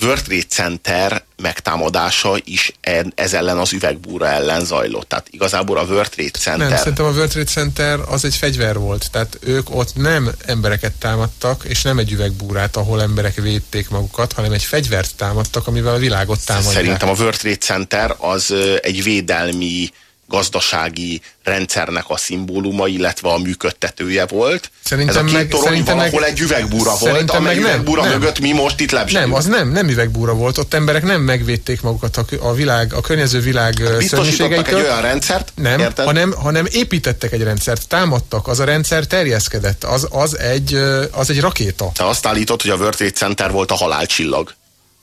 World Trade Center megtámadása is ez ellen az üvegbúra ellen zajlott. Tehát igazából a World Trade Center... Nem, szerintem a World Trade Center az egy fegyver volt. Tehát ők ott nem embereket támadtak, és nem egy üvegbúrát, ahol emberek védték magukat, hanem egy fegyvert támadtak, amivel a világot támadják. Szerintem a World Trade Center az egy védelmi gazdasági rendszernek a szimbóluma, illetve a működtetője volt. Szerintem Ez a két torony valahol meg- egy üvegbúra volt, amely meg nem, üvegbúra nem. mögött mi most itt lebzsélünk. Nem, az nem, nem üvegbúra volt. Ott emberek nem megvédték magukat a, a világ, a környező világ ö, Biztosítottak egy olyan rendszert, Nem, érted? hanem, hanem építettek egy rendszert, támadtak, az a rendszer terjeszkedett, az, az, egy, az egy rakéta. Te azt állítod, hogy a World Trade Center volt a halálcsillag.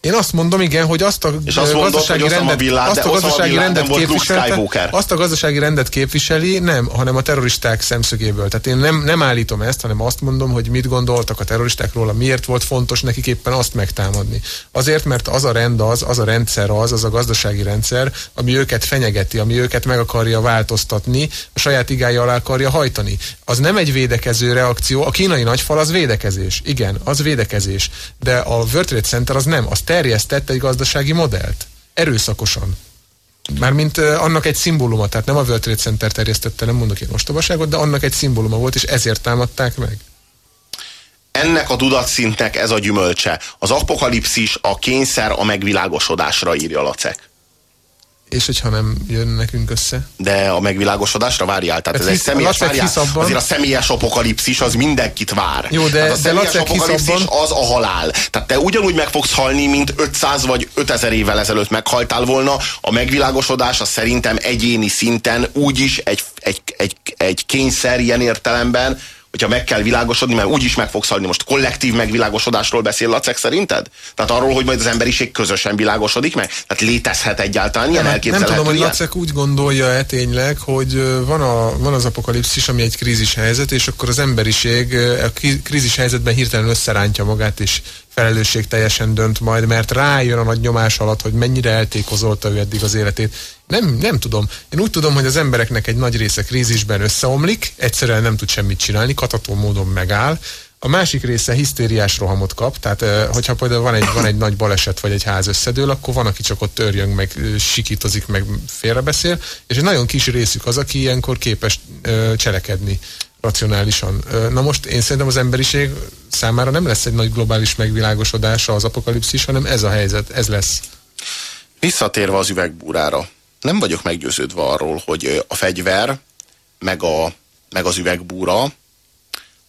Én azt mondom, igen, hogy azt a És azt mondod, gazdasági Osama rendet, Laden- azt a gazdasági rendet képviselte, azt a gazdasági rendet képviseli, nem, hanem a terroristák szemszögéből. Tehát én nem, nem állítom ezt, hanem azt mondom, hogy mit gondoltak a terroristák róla, miért volt fontos nekik éppen azt megtámadni. Azért, mert az a rend az, az a rendszer az, az a gazdasági rendszer, ami őket fenyegeti, ami őket meg akarja változtatni, a saját igája alá akarja hajtani. Az nem egy védekező reakció, a kínai nagyfal az védekezés. Igen, az védekezés. De a World Trade Center az nem, az terjesztett egy gazdasági modellt. Erőszakosan. Mármint uh, annak egy szimbóluma, tehát nem a World Trade Center terjesztette, nem mondok én ostobaságot, de annak egy szimbóluma volt, és ezért támadták meg. Ennek a tudatszintnek ez a gyümölcse. Az apokalipszis, a kényszer a megvilágosodásra írja Lacek. És hogyha nem jön nekünk össze? De a megvilágosodásra várjál. Tehát ez Hát egy hisz- személyes, Lacek várjál, hisz azért a személyes apokalipszis az mindenkit vár. Jó, de- Tehát a de Lacek hisz apokalipszis abban- az a halál. Tehát te ugyanúgy meg fogsz halni, mint 500 vagy 5000 évvel ezelőtt meghaltál volna. A megvilágosodás az szerintem egyéni szinten úgyis egy, egy, egy, egy kényszer ilyen értelemben, hogyha meg kell világosodni, mert úgyis meg fogsz halni. Most kollektív megvilágosodásról beszél Lacek szerinted? Tehát arról, hogy majd az emberiség közösen világosodik meg? Tehát létezhet egyáltalán ilyen nem, nem tudom, hogy? Lacek úgy gondolja-e tényleg, hogy van, a, van az apokalipszis, ami egy krízis helyzet, és akkor az emberiség a krí- krízis helyzetben hirtelen összerántja magát, és felelősség teljesen dönt majd, mert rájön a nagy nyomás alatt, hogy mennyire eltékozolta ő eddig az életét. Nem, nem tudom. Én úgy tudom, hogy az embereknek egy nagy része krízisben összeomlik, egyszerűen nem tud semmit csinálni, katató módon megáll, a másik része hisztériás rohamot kap, tehát hogyha például van egy, van egy nagy baleset, vagy egy ház összedől, akkor van, aki csak ott törjön, meg sikítozik, meg félrebeszél, és egy nagyon kis részük az, aki ilyenkor képes cselekedni racionálisan. Na most én szerintem az emberiség számára nem lesz egy nagy globális megvilágosodása az apokalipszis, hanem ez a helyzet, ez lesz. Visszatérve az üvegbúrára, nem vagyok meggyőződve arról, hogy a fegyver, meg, a, meg az üvegbúra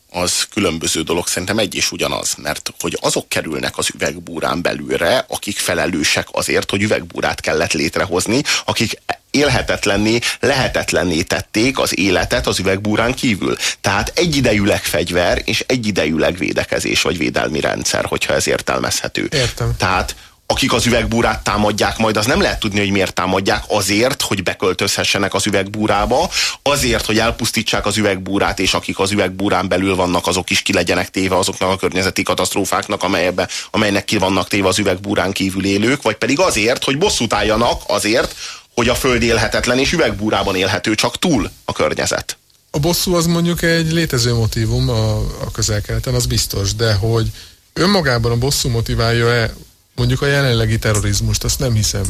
az különböző dolog, szerintem egy és ugyanaz, mert hogy azok kerülnek az üvegbúrán belülre, akik felelősek azért, hogy üvegbúrát kellett létrehozni, akik élhetetlenné, lehetetlenné tették az életet az üvegbúrán kívül. Tehát egyidejűleg fegyver és egyidejűleg védekezés vagy védelmi rendszer, hogyha ez értelmezhető. Értem. Tehát akik az üvegbúrát támadják, majd az nem lehet tudni, hogy miért támadják, azért, hogy beköltözhessenek az üvegbúrába, azért, hogy elpusztítsák az üvegbúrát, és akik az üvegbúrán belül vannak, azok is ki legyenek téve azoknak a környezeti katasztrófáknak, amelybe, amelynek ki vannak téve az üvegbúrán kívül élők, vagy pedig azért, hogy bosszút álljanak azért, hogy a föld élhetetlen és üvegbúrában élhető csak túl a környezet. A bosszú az mondjuk egy létező motivum a, a közel-keleten, az biztos, de hogy önmagában a bosszú motiválja-e mondjuk a jelenlegi terrorizmust, azt nem hiszem.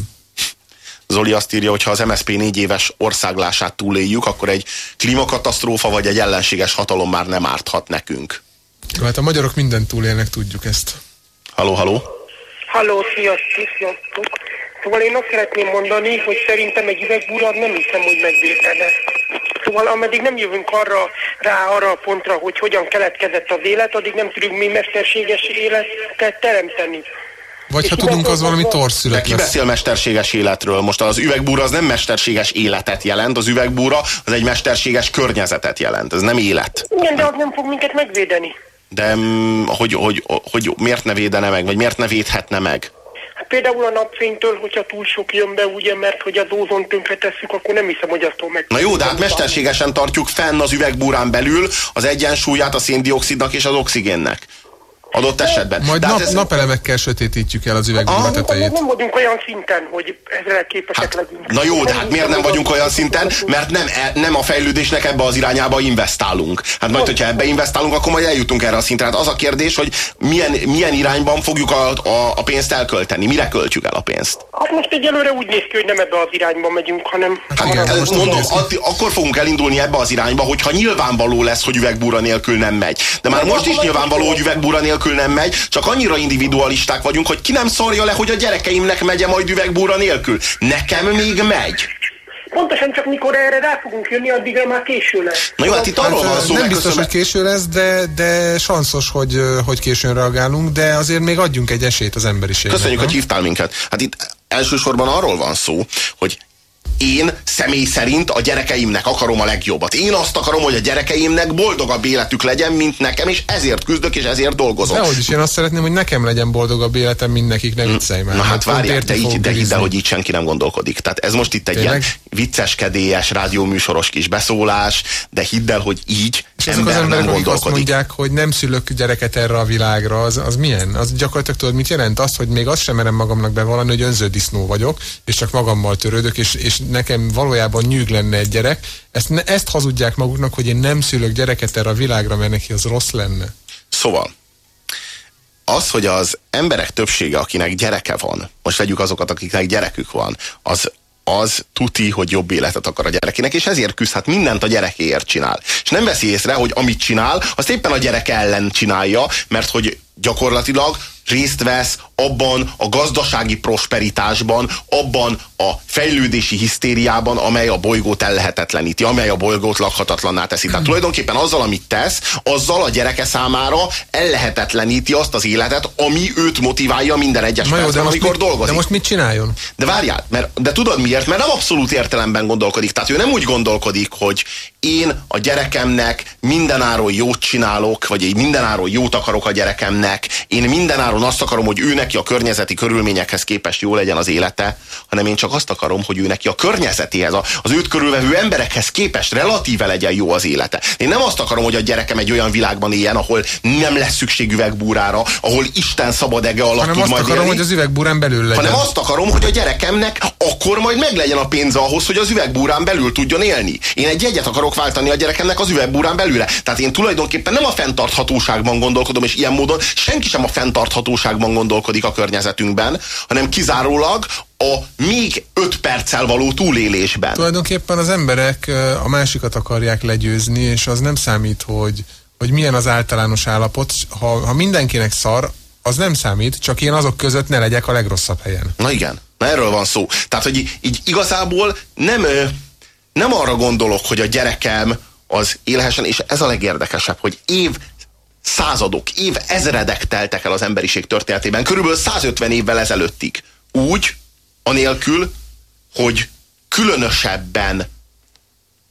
Zoli azt írja, hogy ha az MSZP négy éves országlását túléljük, akkor egy klímakatasztrófa vagy egy ellenséges hatalom már nem árthat nekünk. Hát a magyarok mindent túlélnek, tudjuk ezt. Haló, haló? Halló, sziasztok, sziasztok. Szóval én azt szeretném mondani, hogy szerintem egy üvegbúrad nem hiszem, hogy megvédene. Szóval ameddig nem jövünk arra, rá arra a pontra, hogy hogyan keletkezett az élet, addig nem tudunk mi mesterséges életet teremteni. Vagy És ha tudunk, az valami De torszülött ki lesz. beszél mesterséges életről? Most az üvegbúra az nem mesterséges életet jelent, az üvegbúra az egy mesterséges környezetet jelent, ez nem élet. Igen, de az nem fog minket megvédeni. De mm, hogy, hogy, hogy miért ne védene meg, vagy miért ne védhetne meg? Például a napfénytől, hogyha túl sok jön be, ugye, mert hogy az ózon tönkre tesszük, akkor nem hiszem, hogy attól meg... Na jó, de hát mesterségesen tartjuk fenn az üvegbúrán belül az egyensúlyát a széndiokszidnak és az oxigénnek. Adott esetben. Majd nap, ez- napelemekkel sötétítjük el az Ah, üvegbúra Akkor tetejét. nem vagyunk olyan szinten, hogy ezzel képesek Hát, legyünk. na jó, de hát miért nem vagyunk olyan szinten? Mert nem, e- nem a fejlődésnek ebbe az irányába investálunk. Hát majd, hogyha ebbe investálunk, akkor majd eljutunk erre a szintre. Hát az a kérdés, hogy milyen, milyen irányban fogjuk a, a, a pénzt elkölteni, mire költjük el a pénzt. Hát most egyelőre úgy néz ki, hogy nem ebbe az irányba megyünk, hanem... Hát igen, ez, most mondom, addi, akkor fogunk elindulni ebbe az irányba, hogyha nyilvánvaló lesz, hogy üvegbúra nélkül nem megy. De már most is nyilvánvaló, hogy üvegbúra nélkül nem megy, csak annyira individualisták vagyunk, hogy ki nem szarja le, hogy a gyerekeimnek megye majd üvegbúra nélkül. Nekem még megy. Pontosan csak mikor erre rá fogunk jönni, addigra már késő lesz. Na jó, hát itt arról van Hát, szó, nem biztos, hogy késő lesz, de, de sanszos, hogy, hogy későn reagálunk, de azért még adjunk egy esélyt az emberiségnek. Köszönjük, nem? hogy hívtál minket. Hát itt elsősorban arról van szó, hogy én személy szerint a gyerekeimnek akarom a legjobbat. Én azt akarom, hogy a gyerekeimnek boldogabb életük legyen, mint nekem, és ezért küzdök, és ezért dolgozom. Dehogy is, én azt szeretném, hogy nekem legyen boldogabb életem, mint nekik, ne viccelj már. Na hát várják, érti de, így, de hidd el, hogy így senki nem gondolkodik. Tehát ez most itt egy Tényleg? ilyen vicceskedélyes, rádióműsoros kis beszólás, de hidd el, hogy így És azok ember az emberek, nem akik azt gondolkodik. mondják, hogy nem szülök gyereket erre a világra, az, az milyen? Az gyakorlatilag tudod, mit jelent? Azt, hogy még azt sem merem magamnak bevallani, hogy önző disznó vagyok, és csak magammal törődök, és, és nekem valójában nyűg lenne egy gyerek. Ezt, ne, ezt hazudják maguknak, hogy én nem szülök gyereket erre a világra, mert neki az rossz lenne. Szóval, az, hogy az emberek többsége, akinek gyereke van, most vegyük azokat, akiknek gyerekük van, az az tuti, hogy jobb életet akar a gyerekének, és ezért küzd, hát mindent a gyerekéért csinál. És nem veszi észre, hogy amit csinál, azt éppen a gyereke ellen csinálja, mert hogy gyakorlatilag részt vesz abban a gazdasági prosperitásban, abban a fejlődési hisztériában, amely a bolygót ellehetetleníti, amely a bolygót lakhatatlanná teszi. Tehát tulajdonképpen azzal, amit tesz, azzal a gyereke számára ellehetetleníti azt az életet, ami őt motiválja minden egyes Na jó, de percben, amikor mit, dolgozik. de most mit csináljon? De várjál, mert, de tudod miért? Mert nem abszolút értelemben gondolkodik. Tehát ő nem úgy gondolkodik, hogy én a gyerekemnek mindenáron jót csinálok, vagy én mindenáron jót akarok a gyerekemnek, én mindenáron azt akarom, hogy ő neki a környezeti körülményekhez képest jó legyen az élete, hanem én csak azt akarom, hogy ő neki a környezetéhez, az őt körülvevő emberekhez képest relatíve legyen jó az élete. Én nem azt akarom, hogy a gyerekem egy olyan világban éljen, ahol nem lesz szükség üvegbúrára, ahol Isten szabad ege alatt Hanem tud azt majd akarom, élni hogy az üvegbúrán belül legyen. hanem azt akarom, hogy a gyerekemnek akkor majd meglegyen a pénze ahhoz, hogy az üvegbúrán belül tudjon élni. Én egy jegyet akarok váltani a gyerekemnek az üvegbúrán belülre. Tehát én tulajdonképpen nem a fenntarthatóságban gondolkodom, és ilyen módon senki sem a fenntarthatóságban gondolkodik a környezetünkben, hanem kizárólag a még öt perccel való túlélésben. Tulajdonképpen az emberek a másikat akarják legyőzni, és az nem számít, hogy, hogy milyen az általános állapot. Ha, ha mindenkinek szar, az nem számít, csak én azok között ne legyek a legrosszabb helyen. Na igen, na erről van szó. Tehát, hogy így, így igazából nem, nem arra gondolok, hogy a gyerekem az élhessen, és ez a legérdekesebb, hogy év századok, év ezredek teltek el az emberiség történetében, körülbelül 150 évvel ezelőttig. Úgy, anélkül, hogy különösebben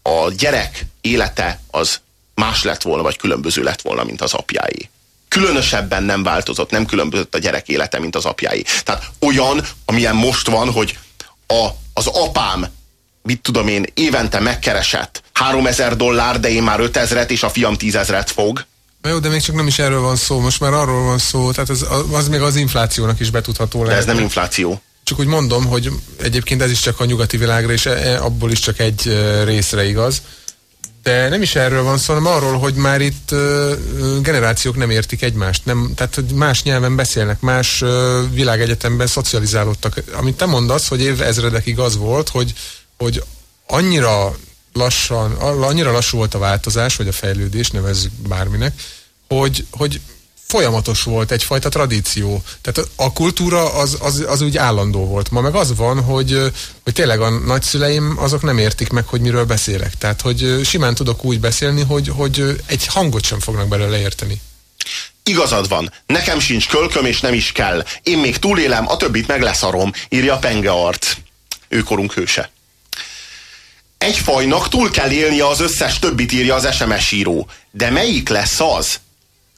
a gyerek élete az más lett volna, vagy különböző lett volna, mint az apjáé. Különösebben nem változott, nem különbözött a gyerek élete, mint az apjáé. Tehát olyan, amilyen most van, hogy a, az apám, mit tudom én, évente megkeresett 3000 dollár, de én már 5000-et, és a fiam 10 fog. Na jó, de még csak nem is erről van szó, most már arról van szó, tehát az, az még az inflációnak is betudható De lehet. ez nem infláció. Csak úgy mondom, hogy egyébként ez is csak a nyugati világra, és e- e- abból is csak egy ö, részre igaz. De nem is erről van szó, hanem arról, hogy már itt generációk nem értik egymást. Nem, tehát, hogy más nyelven beszélnek, más világegyetemben szocializálódtak. Amit te mondasz, hogy év ezredekig az volt, hogy, hogy annyira lassan, annyira lassú volt a változás, vagy a fejlődés, nevezzük bárminek, hogy, hogy folyamatos volt egyfajta tradíció. Tehát a kultúra az, az, az úgy állandó volt. Ma meg az van, hogy, hogy tényleg a nagyszüleim azok nem értik meg, hogy miről beszélek. Tehát, hogy simán tudok úgy beszélni, hogy, hogy egy hangot sem fognak belőle érteni. Igazad van, nekem sincs kölköm és nem is kell. Én még túlélem, a többit meg leszarom, írja Penge Arc. Ő korunk hőse. Egy fajnak túl kell élnie az összes többit, írja az SMS író. De melyik lesz az?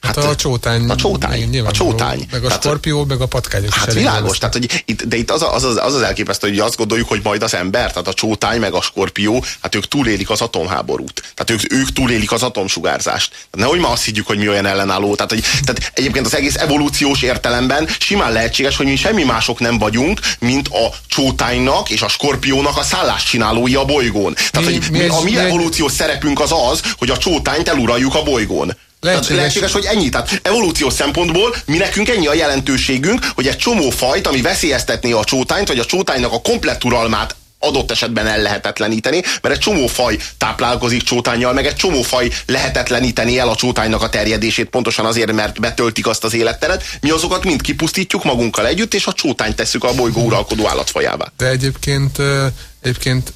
Hát, hát a csótány. A csótány. A csótány. Meg a Tehát- skorpió, meg a patkányok is Hát világos, tehát, hogy itt, de itt az, az, az, az az elképesztő, hogy azt gondoljuk, hogy majd az ember, tehát a csótány meg a skorpió, hát ők túlélik az atomháborút. Tehát ők, ők túlélik az atomsugárzást. Tehát nehogy már azt higgyük, hogy mi olyan ellenálló. Tehát, hogy, tehát egyébként az egész evolúciós értelemben simán lehetséges, hogy mi semmi mások nem vagyunk, mint a csótánynak és a skorpiónak a szálláscsinálói a bolygón. Tehát, Mi- hogy mi mi, a mi evolúciós szerepünk az az, hogy a csótányt eluraljuk a bolygón. Lehetséges. Lehetséges, hogy ennyi. Tehát evolúciós szempontból mi nekünk ennyi a jelentőségünk, hogy egy csomó fajt, ami veszélyeztetné a csótányt, vagy a csótánynak a komplett uralmát adott esetben el lehetetleníteni, mert egy csomó faj táplálkozik csótányjal, meg egy csomó faj lehetetleníteni el a csótánynak a terjedését pontosan azért, mert betöltik azt az életteret. Mi azokat mind kipusztítjuk magunkkal együtt, és a csótányt tesszük a bolygó uralkodó állatfajává. De egyébként, egyébként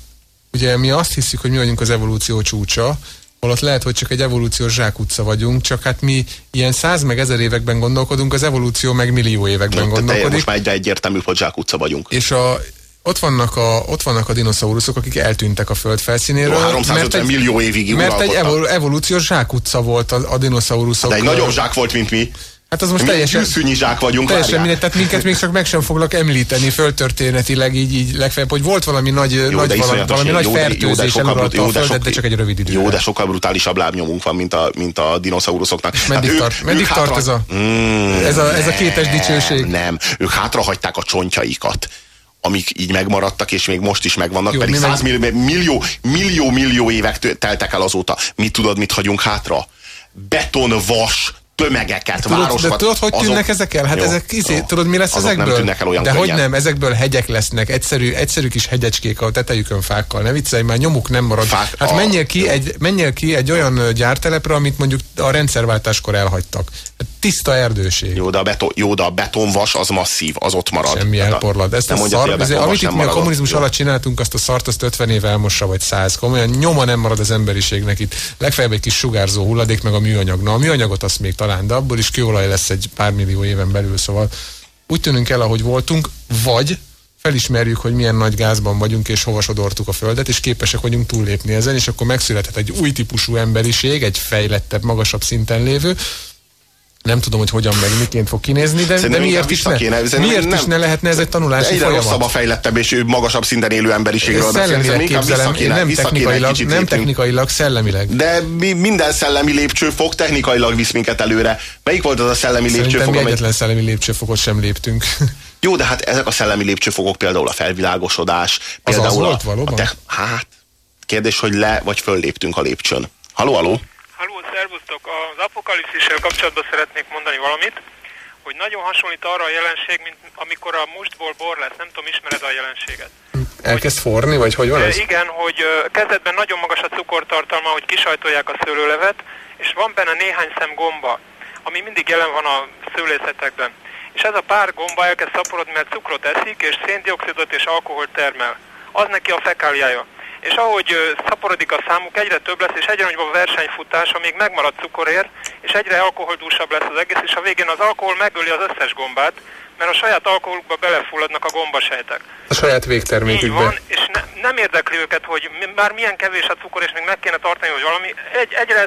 ugye mi azt hiszük, hogy mi vagyunk az evolúció csúcsa, holott lehet, hogy csak egy evolúciós zsákutca vagyunk, csak hát mi ilyen száz meg ezer években gondolkodunk, az evolúció meg millió években Tehát gondolkodik. most már egyre egyértelmű, hogy zsákutca vagyunk. És a, ott vannak a, ott vannak a dinoszauruszok, akik eltűntek a föld felszínéről. Jó, 350 millió évig Mert egy evol, evolúciós zsákutca volt a, a dinoszauruszok. De egy nagyobb zsák volt, mint mi. Hát az most mi teljesen... egy gyűszűnyi zsák vagyunk. Teljesen mindegy, tehát minket még csak meg sem foglak említeni földtörténetileg, így, így legfeljebb, hogy volt valami nagy, Jó, nagy, valami, valami nagy fertőzés jó, a de földet, de csak egy rövid időre. Jó, de sokkal brutálisabb lábnyomunk van, mint a, mint a dinoszauruszoknak. meddig Hát tart- meddig tart ez a- ez a- ez a kétes dicsőség? Nem, ők hátrahagyták a csontjaikat amik így megmaradtak, és még most is megvannak, Jó, pedig mi meg- 100 millió, millió, millió, millió évek teltek el azóta. Mit tudod, mit hagyunk hátra? Beton, vas, tömegeket, Tudod, városokat. de tudod, hogy Azok- tűnnek ezek el? Hát Jó, ezek izé, jó. tudod, mi lesz Azok ezekből? nem tűnnek el olyan de hogy könnyen. nem, ezekből hegyek lesznek, egyszerű, egyszerű kis hegyecskék a tetejükön fákkal. Ne viccelj, már nyomuk nem marad. Fák- hát a- menjél ki, jó. egy, menjél ki egy olyan gyártelepre, amit mondjuk a rendszerváltáskor elhagytak. Hát Tiszta erdőség. Jó, de a, beton, jó, de a betonvas az masszív, az ott marad. Semmi elporlad. Ezt nem a szar, ezért, amit itt mi a kommunizmus Jó. alatt csináltunk, azt a szart, azt 50 éve elmossa, vagy 100. Komolyan nyoma nem marad az emberiségnek itt. Legfeljebb egy kis sugárzó hulladék, meg a műanyag. Na, a műanyagot azt még talán, de abból is kőolaj lesz egy pár millió éven belül, szóval úgy tűnünk el, ahogy voltunk, vagy felismerjük, hogy milyen nagy gázban vagyunk, és hova sodortuk a Földet, és képesek vagyunk túllépni ezen, és akkor megszülethet egy új típusú emberiség, egy fejlettebb, magasabb szinten lévő, nem tudom, hogy hogyan meg miként fog kinézni, de, de Szerintem miért, inkább is ne, kéne, szerintem miért nem. is ne lehetne ez egy De tanulási egyre folyamat? rosszabb a fejlettebb és magasabb szinten élő emberiségről beszélni. Képzelem, kéne, nem kéne technikailag, kicsit nem technikailag, szellemileg. De mi, minden szellemi lépcsőfok technikailag visz minket előre. Melyik volt az a szellemi Szerintem lépcsőfok, mi egyetlen szellemi lépcsőfokot sem léptünk. Jó, de hát ezek a szellemi lépcsőfokok például a felvilágosodás, Az például az a, volt valóban? a te, hát, kérdés, hogy le vagy fölléptünk a lépcsőn. Haló, haló? Szervusztok! Az apokalipszissel kapcsolatban szeretnék mondani valamit, hogy nagyon hasonlít arra a jelenség, mint amikor a mustból bor lesz. Nem tudom, ismered a jelenséget? Elkezd forni, vagy hogy van ez? Igen, hogy kezdetben nagyon magas a cukortartalma, hogy kisajtolják a szőlőlevet, és van benne néhány szem gomba, ami mindig jelen van a szőlészetekben. És ez a pár gomba elkezd szaporodni, mert cukrot eszik, és széndiokszidot és alkoholt termel. Az neki a fekáliája. És ahogy szaporodik a számuk, egyre több lesz, és egyre nagyobb a versenyfutás, amíg megmarad cukorért, és egyre alkoholdúsabb lesz az egész, és a végén az alkohol megöli az összes gombát, mert a saját alkoholukba belefulladnak a gombasejtek. A saját Így végtermékükbe. van, és ne, nem érdekli őket, hogy már milyen kevés a cukor, és még meg kéne tartani, hogy valami. Egy, egyre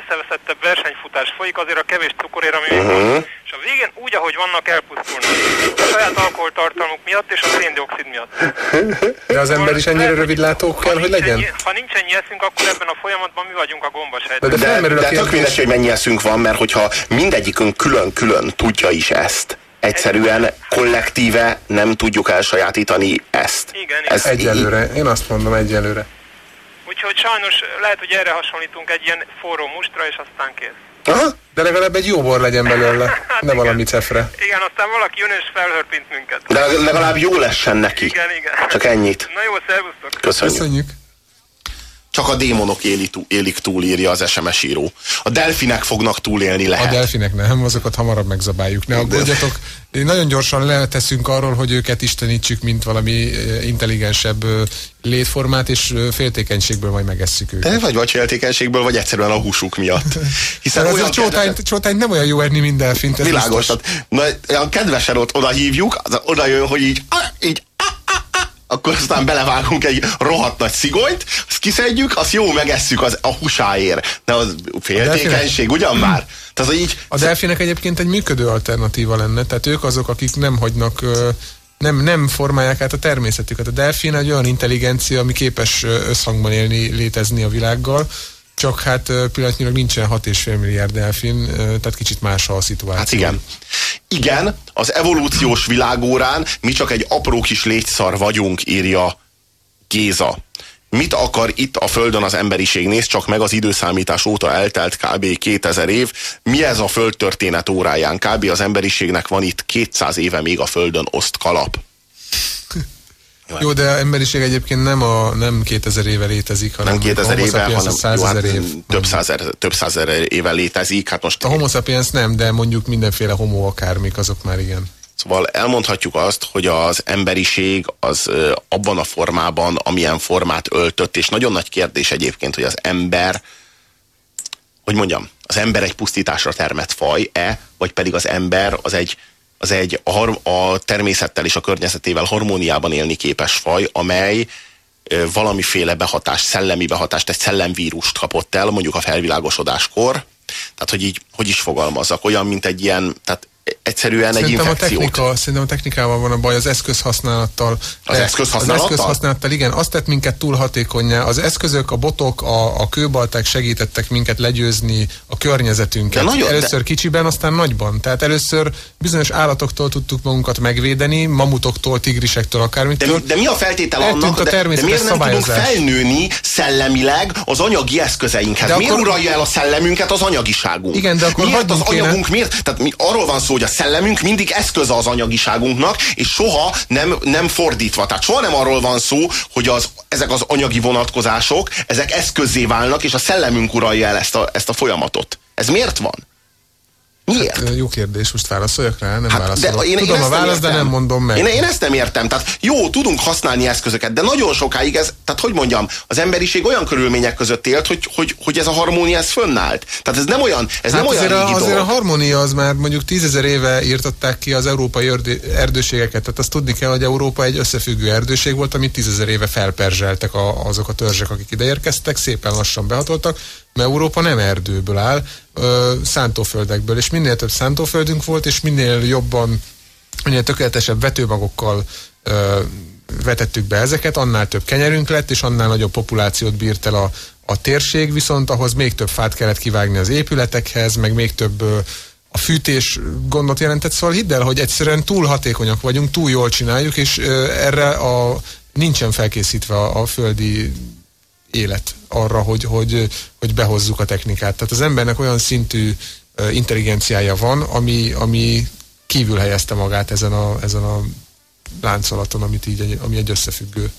eszeveszettebb versenyfutás folyik azért a kevés cukorért, ami még van. És a végén úgy, ahogy vannak, elpusztulnak. A saját alkoholtartalmuk miatt és a széndiokszid miatt. De az ember is ennyire rövidlátó Ha kell, hogy legyen? Ennyi, ha nincs ennyi eszünk, akkor ebben a folyamatban mi vagyunk a gombasejtek. De De, a de tök mindegy, hogy mennyi eszünk van, mert hogyha mindegyikünk külön-külön tudja is ezt, egyszerűen kollektíve nem tudjuk elsajátítani ezt. Igen. Ez, Egyelőre. Én azt mondom, egyelőre. Úgyhogy sajnos lehet, hogy erre hasonlítunk egy ilyen forró mustra, és aztán kész. Aha. De legalább egy jó bor legyen belőle, Hát ne igen. valami cefre. Igen, aztán valaki jön és felhörpint minket. De legalább jó lessen neki. Igen, igen. Csak ennyit. Na jó, szervusztok. Köszönjük. Köszönjük. Csak a démonok éli élik túl, írja az SMS író. A delfinek fognak túlélni A lehet. delfinek nem, azokat hamarabb megzabáljuk. Ne aggódjatok. Nagyon gyorsan leteszünk arról, hogy őket istenítsük, mint valami eh, intelligensebb eh, létformát, és eh, féltékenységből majd megesszük őket. De vagy vagy féltékenységből, vagy egyszerűen a húsuk miatt. Hiszen olyan a csótányt, csótányt nem olyan jó enni, mint delfint. ez Világos. Tehát, na, olyan kedvesen ott oda hívjuk, oda jön, hogy így, így akkor aztán belevágunk egy rohadt nagy szigonyt, azt kiszedjük, azt jó megesszük az, a húsáért. De az féltékenység, ugyan már? Tehát, így, A delfinek egyébként egy működő alternatíva lenne, tehát ők azok, akik nem hagynak, nem, nem formálják át a természetüket. A delfin egy olyan intelligencia, ami képes összhangban élni, létezni a világgal, csak hát pillanatnyilag nincsen 6,5 milliárd delfin, tehát kicsit más a szituáció. Hát igen. Igen, az evolúciós világórán mi csak egy apró kis légyszar vagyunk, írja Géza. Mit akar itt a Földön az emberiség? Nézd csak meg az időszámítás óta eltelt kb. 2000 év. Mi ez a földtörténet óráján? Kb. az emberiségnek van itt 200 éve még a Földön oszt kalap. Jó, de emberiség egyébként nem, a, nem 2000 éve létezik, hanem Nem 2000 a homo éve, hanem az 100 jó, hát év. több százer, több százer éve létezik. Hát most A homo sapiens nem, de mondjuk mindenféle homo akármik, azok már igen. Szóval elmondhatjuk azt, hogy az emberiség az abban a formában, amilyen formát öltött, és nagyon nagy kérdés egyébként, hogy az ember, hogy mondjam, az ember egy pusztításra termett faj-e, vagy pedig az ember az egy, az egy a, a természettel és a környezetével harmóniában élni képes faj, amely valamiféle behatást, szellemi behatást, egy szellemvírust kapott el, mondjuk a felvilágosodáskor. Tehát, hogy így, hogy is fogalmazzak, olyan, mint egy ilyen, tehát egyszerűen egy Szerintem a, infekciót. technika, szerintem a technikával van a baj, az eszközhasználattal. Az De- eszközhasználattal? Az eszközhasználattal, igen. Azt tett minket túl hatékonyá. Az eszközök, a botok, a, a kőbalták segítettek minket legyőzni a környezetünket. De nagyon- először kicsiben, aztán nagyban. Tehát először bizonyos állatoktól tudtuk magunkat megvédeni, mamutoktól, tigrisektől, De, akármitől. de mi a feltétel Eltűnt annak, a de, de miért nem tudunk felnőni szellemileg az anyagi eszközeinkhez? De miért akkor- uralja el a szellemünket az anyagiságunk? Igen, de akkor miért az anyagunk, miért? Tehát mi, arról van szó, hogy a szellemünk mindig eszköze az anyagiságunknak, és soha nem, nem fordítva. Tehát soha nem arról van szó, hogy az, ezek az anyagi vonatkozások, ezek eszközé válnak, és a szellemünk uralja el ezt a, ezt a folyamatot. Ez miért van? Miért? Ö, Jó kérdés, most válaszoljak rá, nem Hát, válaszolok. én, Tudom én a választ, de nem mondom meg. Én, én ezt nem értem. Tehát jó, tudunk használni eszközöket, de nagyon sokáig ez, tehát hogy mondjam, az emberiség olyan körülmények között élt, hogy, hogy, hogy ez a harmónia ez fönnállt. Tehát ez nem olyan, ez Hát nem olyan azért, a, régi azért a dolog. harmónia az már mondjuk tízezer éve írtották ki az európai erdő, erdőségeket. Tehát azt tudni kell, hogy Európa egy összefüggő erdőség volt, amit tízezer éve felperzseltek a, azok a törzsek, akik ide érkeztek, szépen lassan behatoltak, Európa nem erdőből áll, ö, szántóföldekből, és minél több szántóföldünk volt, és minél jobban, minél tökéletesebb vetőmagokkal ö, vetettük be ezeket, annál több kenyerünk lett, és annál nagyobb populációt bírt el a, a térség, viszont ahhoz még több fát kellett kivágni az épületekhez, meg még több ö, a fűtés gondot jelentett, szóval hidd el, hogy egyszerűen túl hatékonyak vagyunk, túl jól csináljuk, és ö, erre a, nincsen felkészítve a, a földi élet arra, hogy, hogy, hogy behozzuk a technikát. Tehát az embernek olyan szintű intelligenciája van, ami, ami kívül helyezte magát ezen a, ezen a láncolaton, amit így, ami egy összefüggő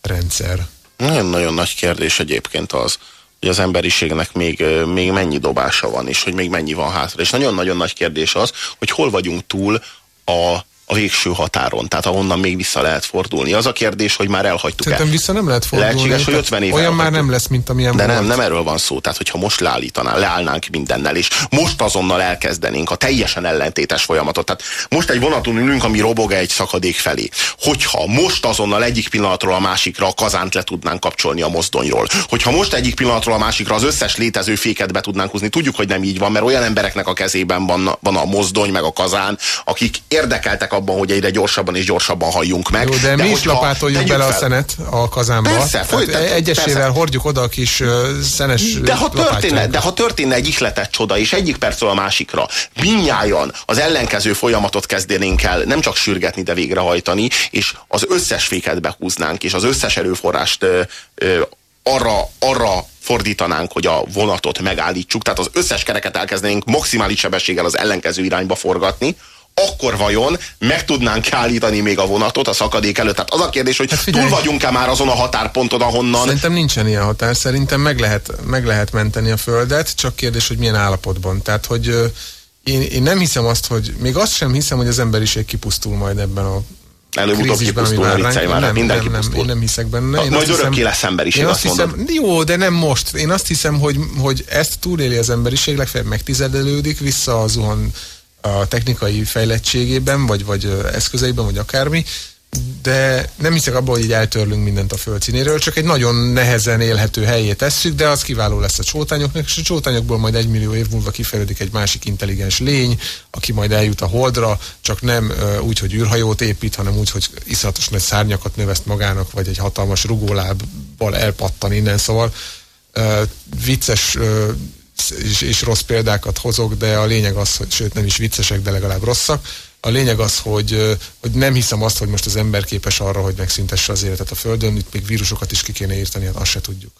rendszer. Nagyon-nagyon nagy kérdés egyébként az, hogy az emberiségnek még, még mennyi dobása van, és hogy még mennyi van hátra. És nagyon-nagyon nagy kérdés az, hogy hol vagyunk túl a, a végső határon, tehát ahonnan még vissza lehet fordulni. Az a kérdés, hogy már elhagytuk el. Szerintem vissza nem lehet fordulni. Lehetséges, hogy tehát 50 éve Olyan már nem lesz, mint amilyen De volt. nem, nem erről van szó. Tehát, hogyha most leállítanál, leállnánk mindennel, és most azonnal elkezdenénk a teljesen ellentétes folyamatot. Tehát most egy vonaton ülünk, ami robog egy szakadék felé. Hogyha most azonnal egyik pillanatról a másikra a kazánt le tudnánk kapcsolni a mozdonyról, hogyha most egyik pillanatról a másikra az összes létező féket be tudnánk húzni, tudjuk, hogy nem így van, mert olyan embereknek a kezében van, van a mozdony, meg a kazán, akik érdekeltek abban, hogy egyre gyorsabban és gyorsabban halljunk meg. Jó, de, de mi is lapátoljuk bele a fel- szenet a kazánba. Persze, Tehát folytatjuk, egyesével persze. hordjuk oda a kis szenes De ha, történne, de ha történne egy ihletett csoda, és egyik percről a másikra minnyáján az ellenkező folyamatot kezdenénk el nem csak sürgetni, de végrehajtani, és az összes féket behúznánk, és az összes erőforrást ö, ö, arra, arra fordítanánk, hogy a vonatot megállítsuk, tehát az összes kereket elkezdenénk maximális sebességgel az ellenkező irányba forgatni, akkor vajon meg tudnánk állítani még a vonatot a szakadék előtt? Tehát az a kérdés, hogy hát túl vagyunk-e már azon a határponton, ahonnan... Szerintem nincsen ilyen határ, szerintem meg lehet, meg lehet menteni a Földet, csak kérdés, hogy milyen állapotban. Tehát, hogy én, én nem hiszem azt, hogy még azt sem hiszem, hogy az emberiség kipusztul majd ebben a Előbb-utóbb kipusztul, ne ránk. már, nem, minden nem, nem, én nem hiszek benne. Na, Én majd hiszem- örökké lesz emberiség, Én azt azt hiszem, mondod. jó, de nem most. Én azt hiszem, hogy, hogy ezt túléli az emberiség, legfeljebb megtizedelődik, vissza zuhan a technikai fejlettségében, vagy, vagy eszközeiben, vagy akármi, de nem hiszek abban, hogy így eltörlünk mindent a földszínéről, csak egy nagyon nehezen élhető helyé tesszük, de az kiváló lesz a csótányoknak, és a csótányokból majd egy millió év múlva kifejlődik egy másik intelligens lény, aki majd eljut a holdra, csak nem úgy, hogy űrhajót épít, hanem úgy, hogy iszonyatos nagy szárnyakat növeszt magának, vagy egy hatalmas rugólábbal elpattan innen, szóval ö, vicces ö, és, és rossz példákat hozok, de a lényeg az, hogy sőt nem is viccesek, de legalább rosszak. A lényeg az, hogy, hogy nem hiszem azt, hogy most az ember képes arra, hogy megszüntesse az életet a Földön, itt még vírusokat is ki kéne írtani, hát azt se tudjuk.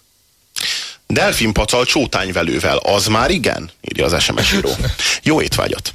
Delfin pacal csótányvelővel, az már igen? Írja az SMS író. Jó étvágyat!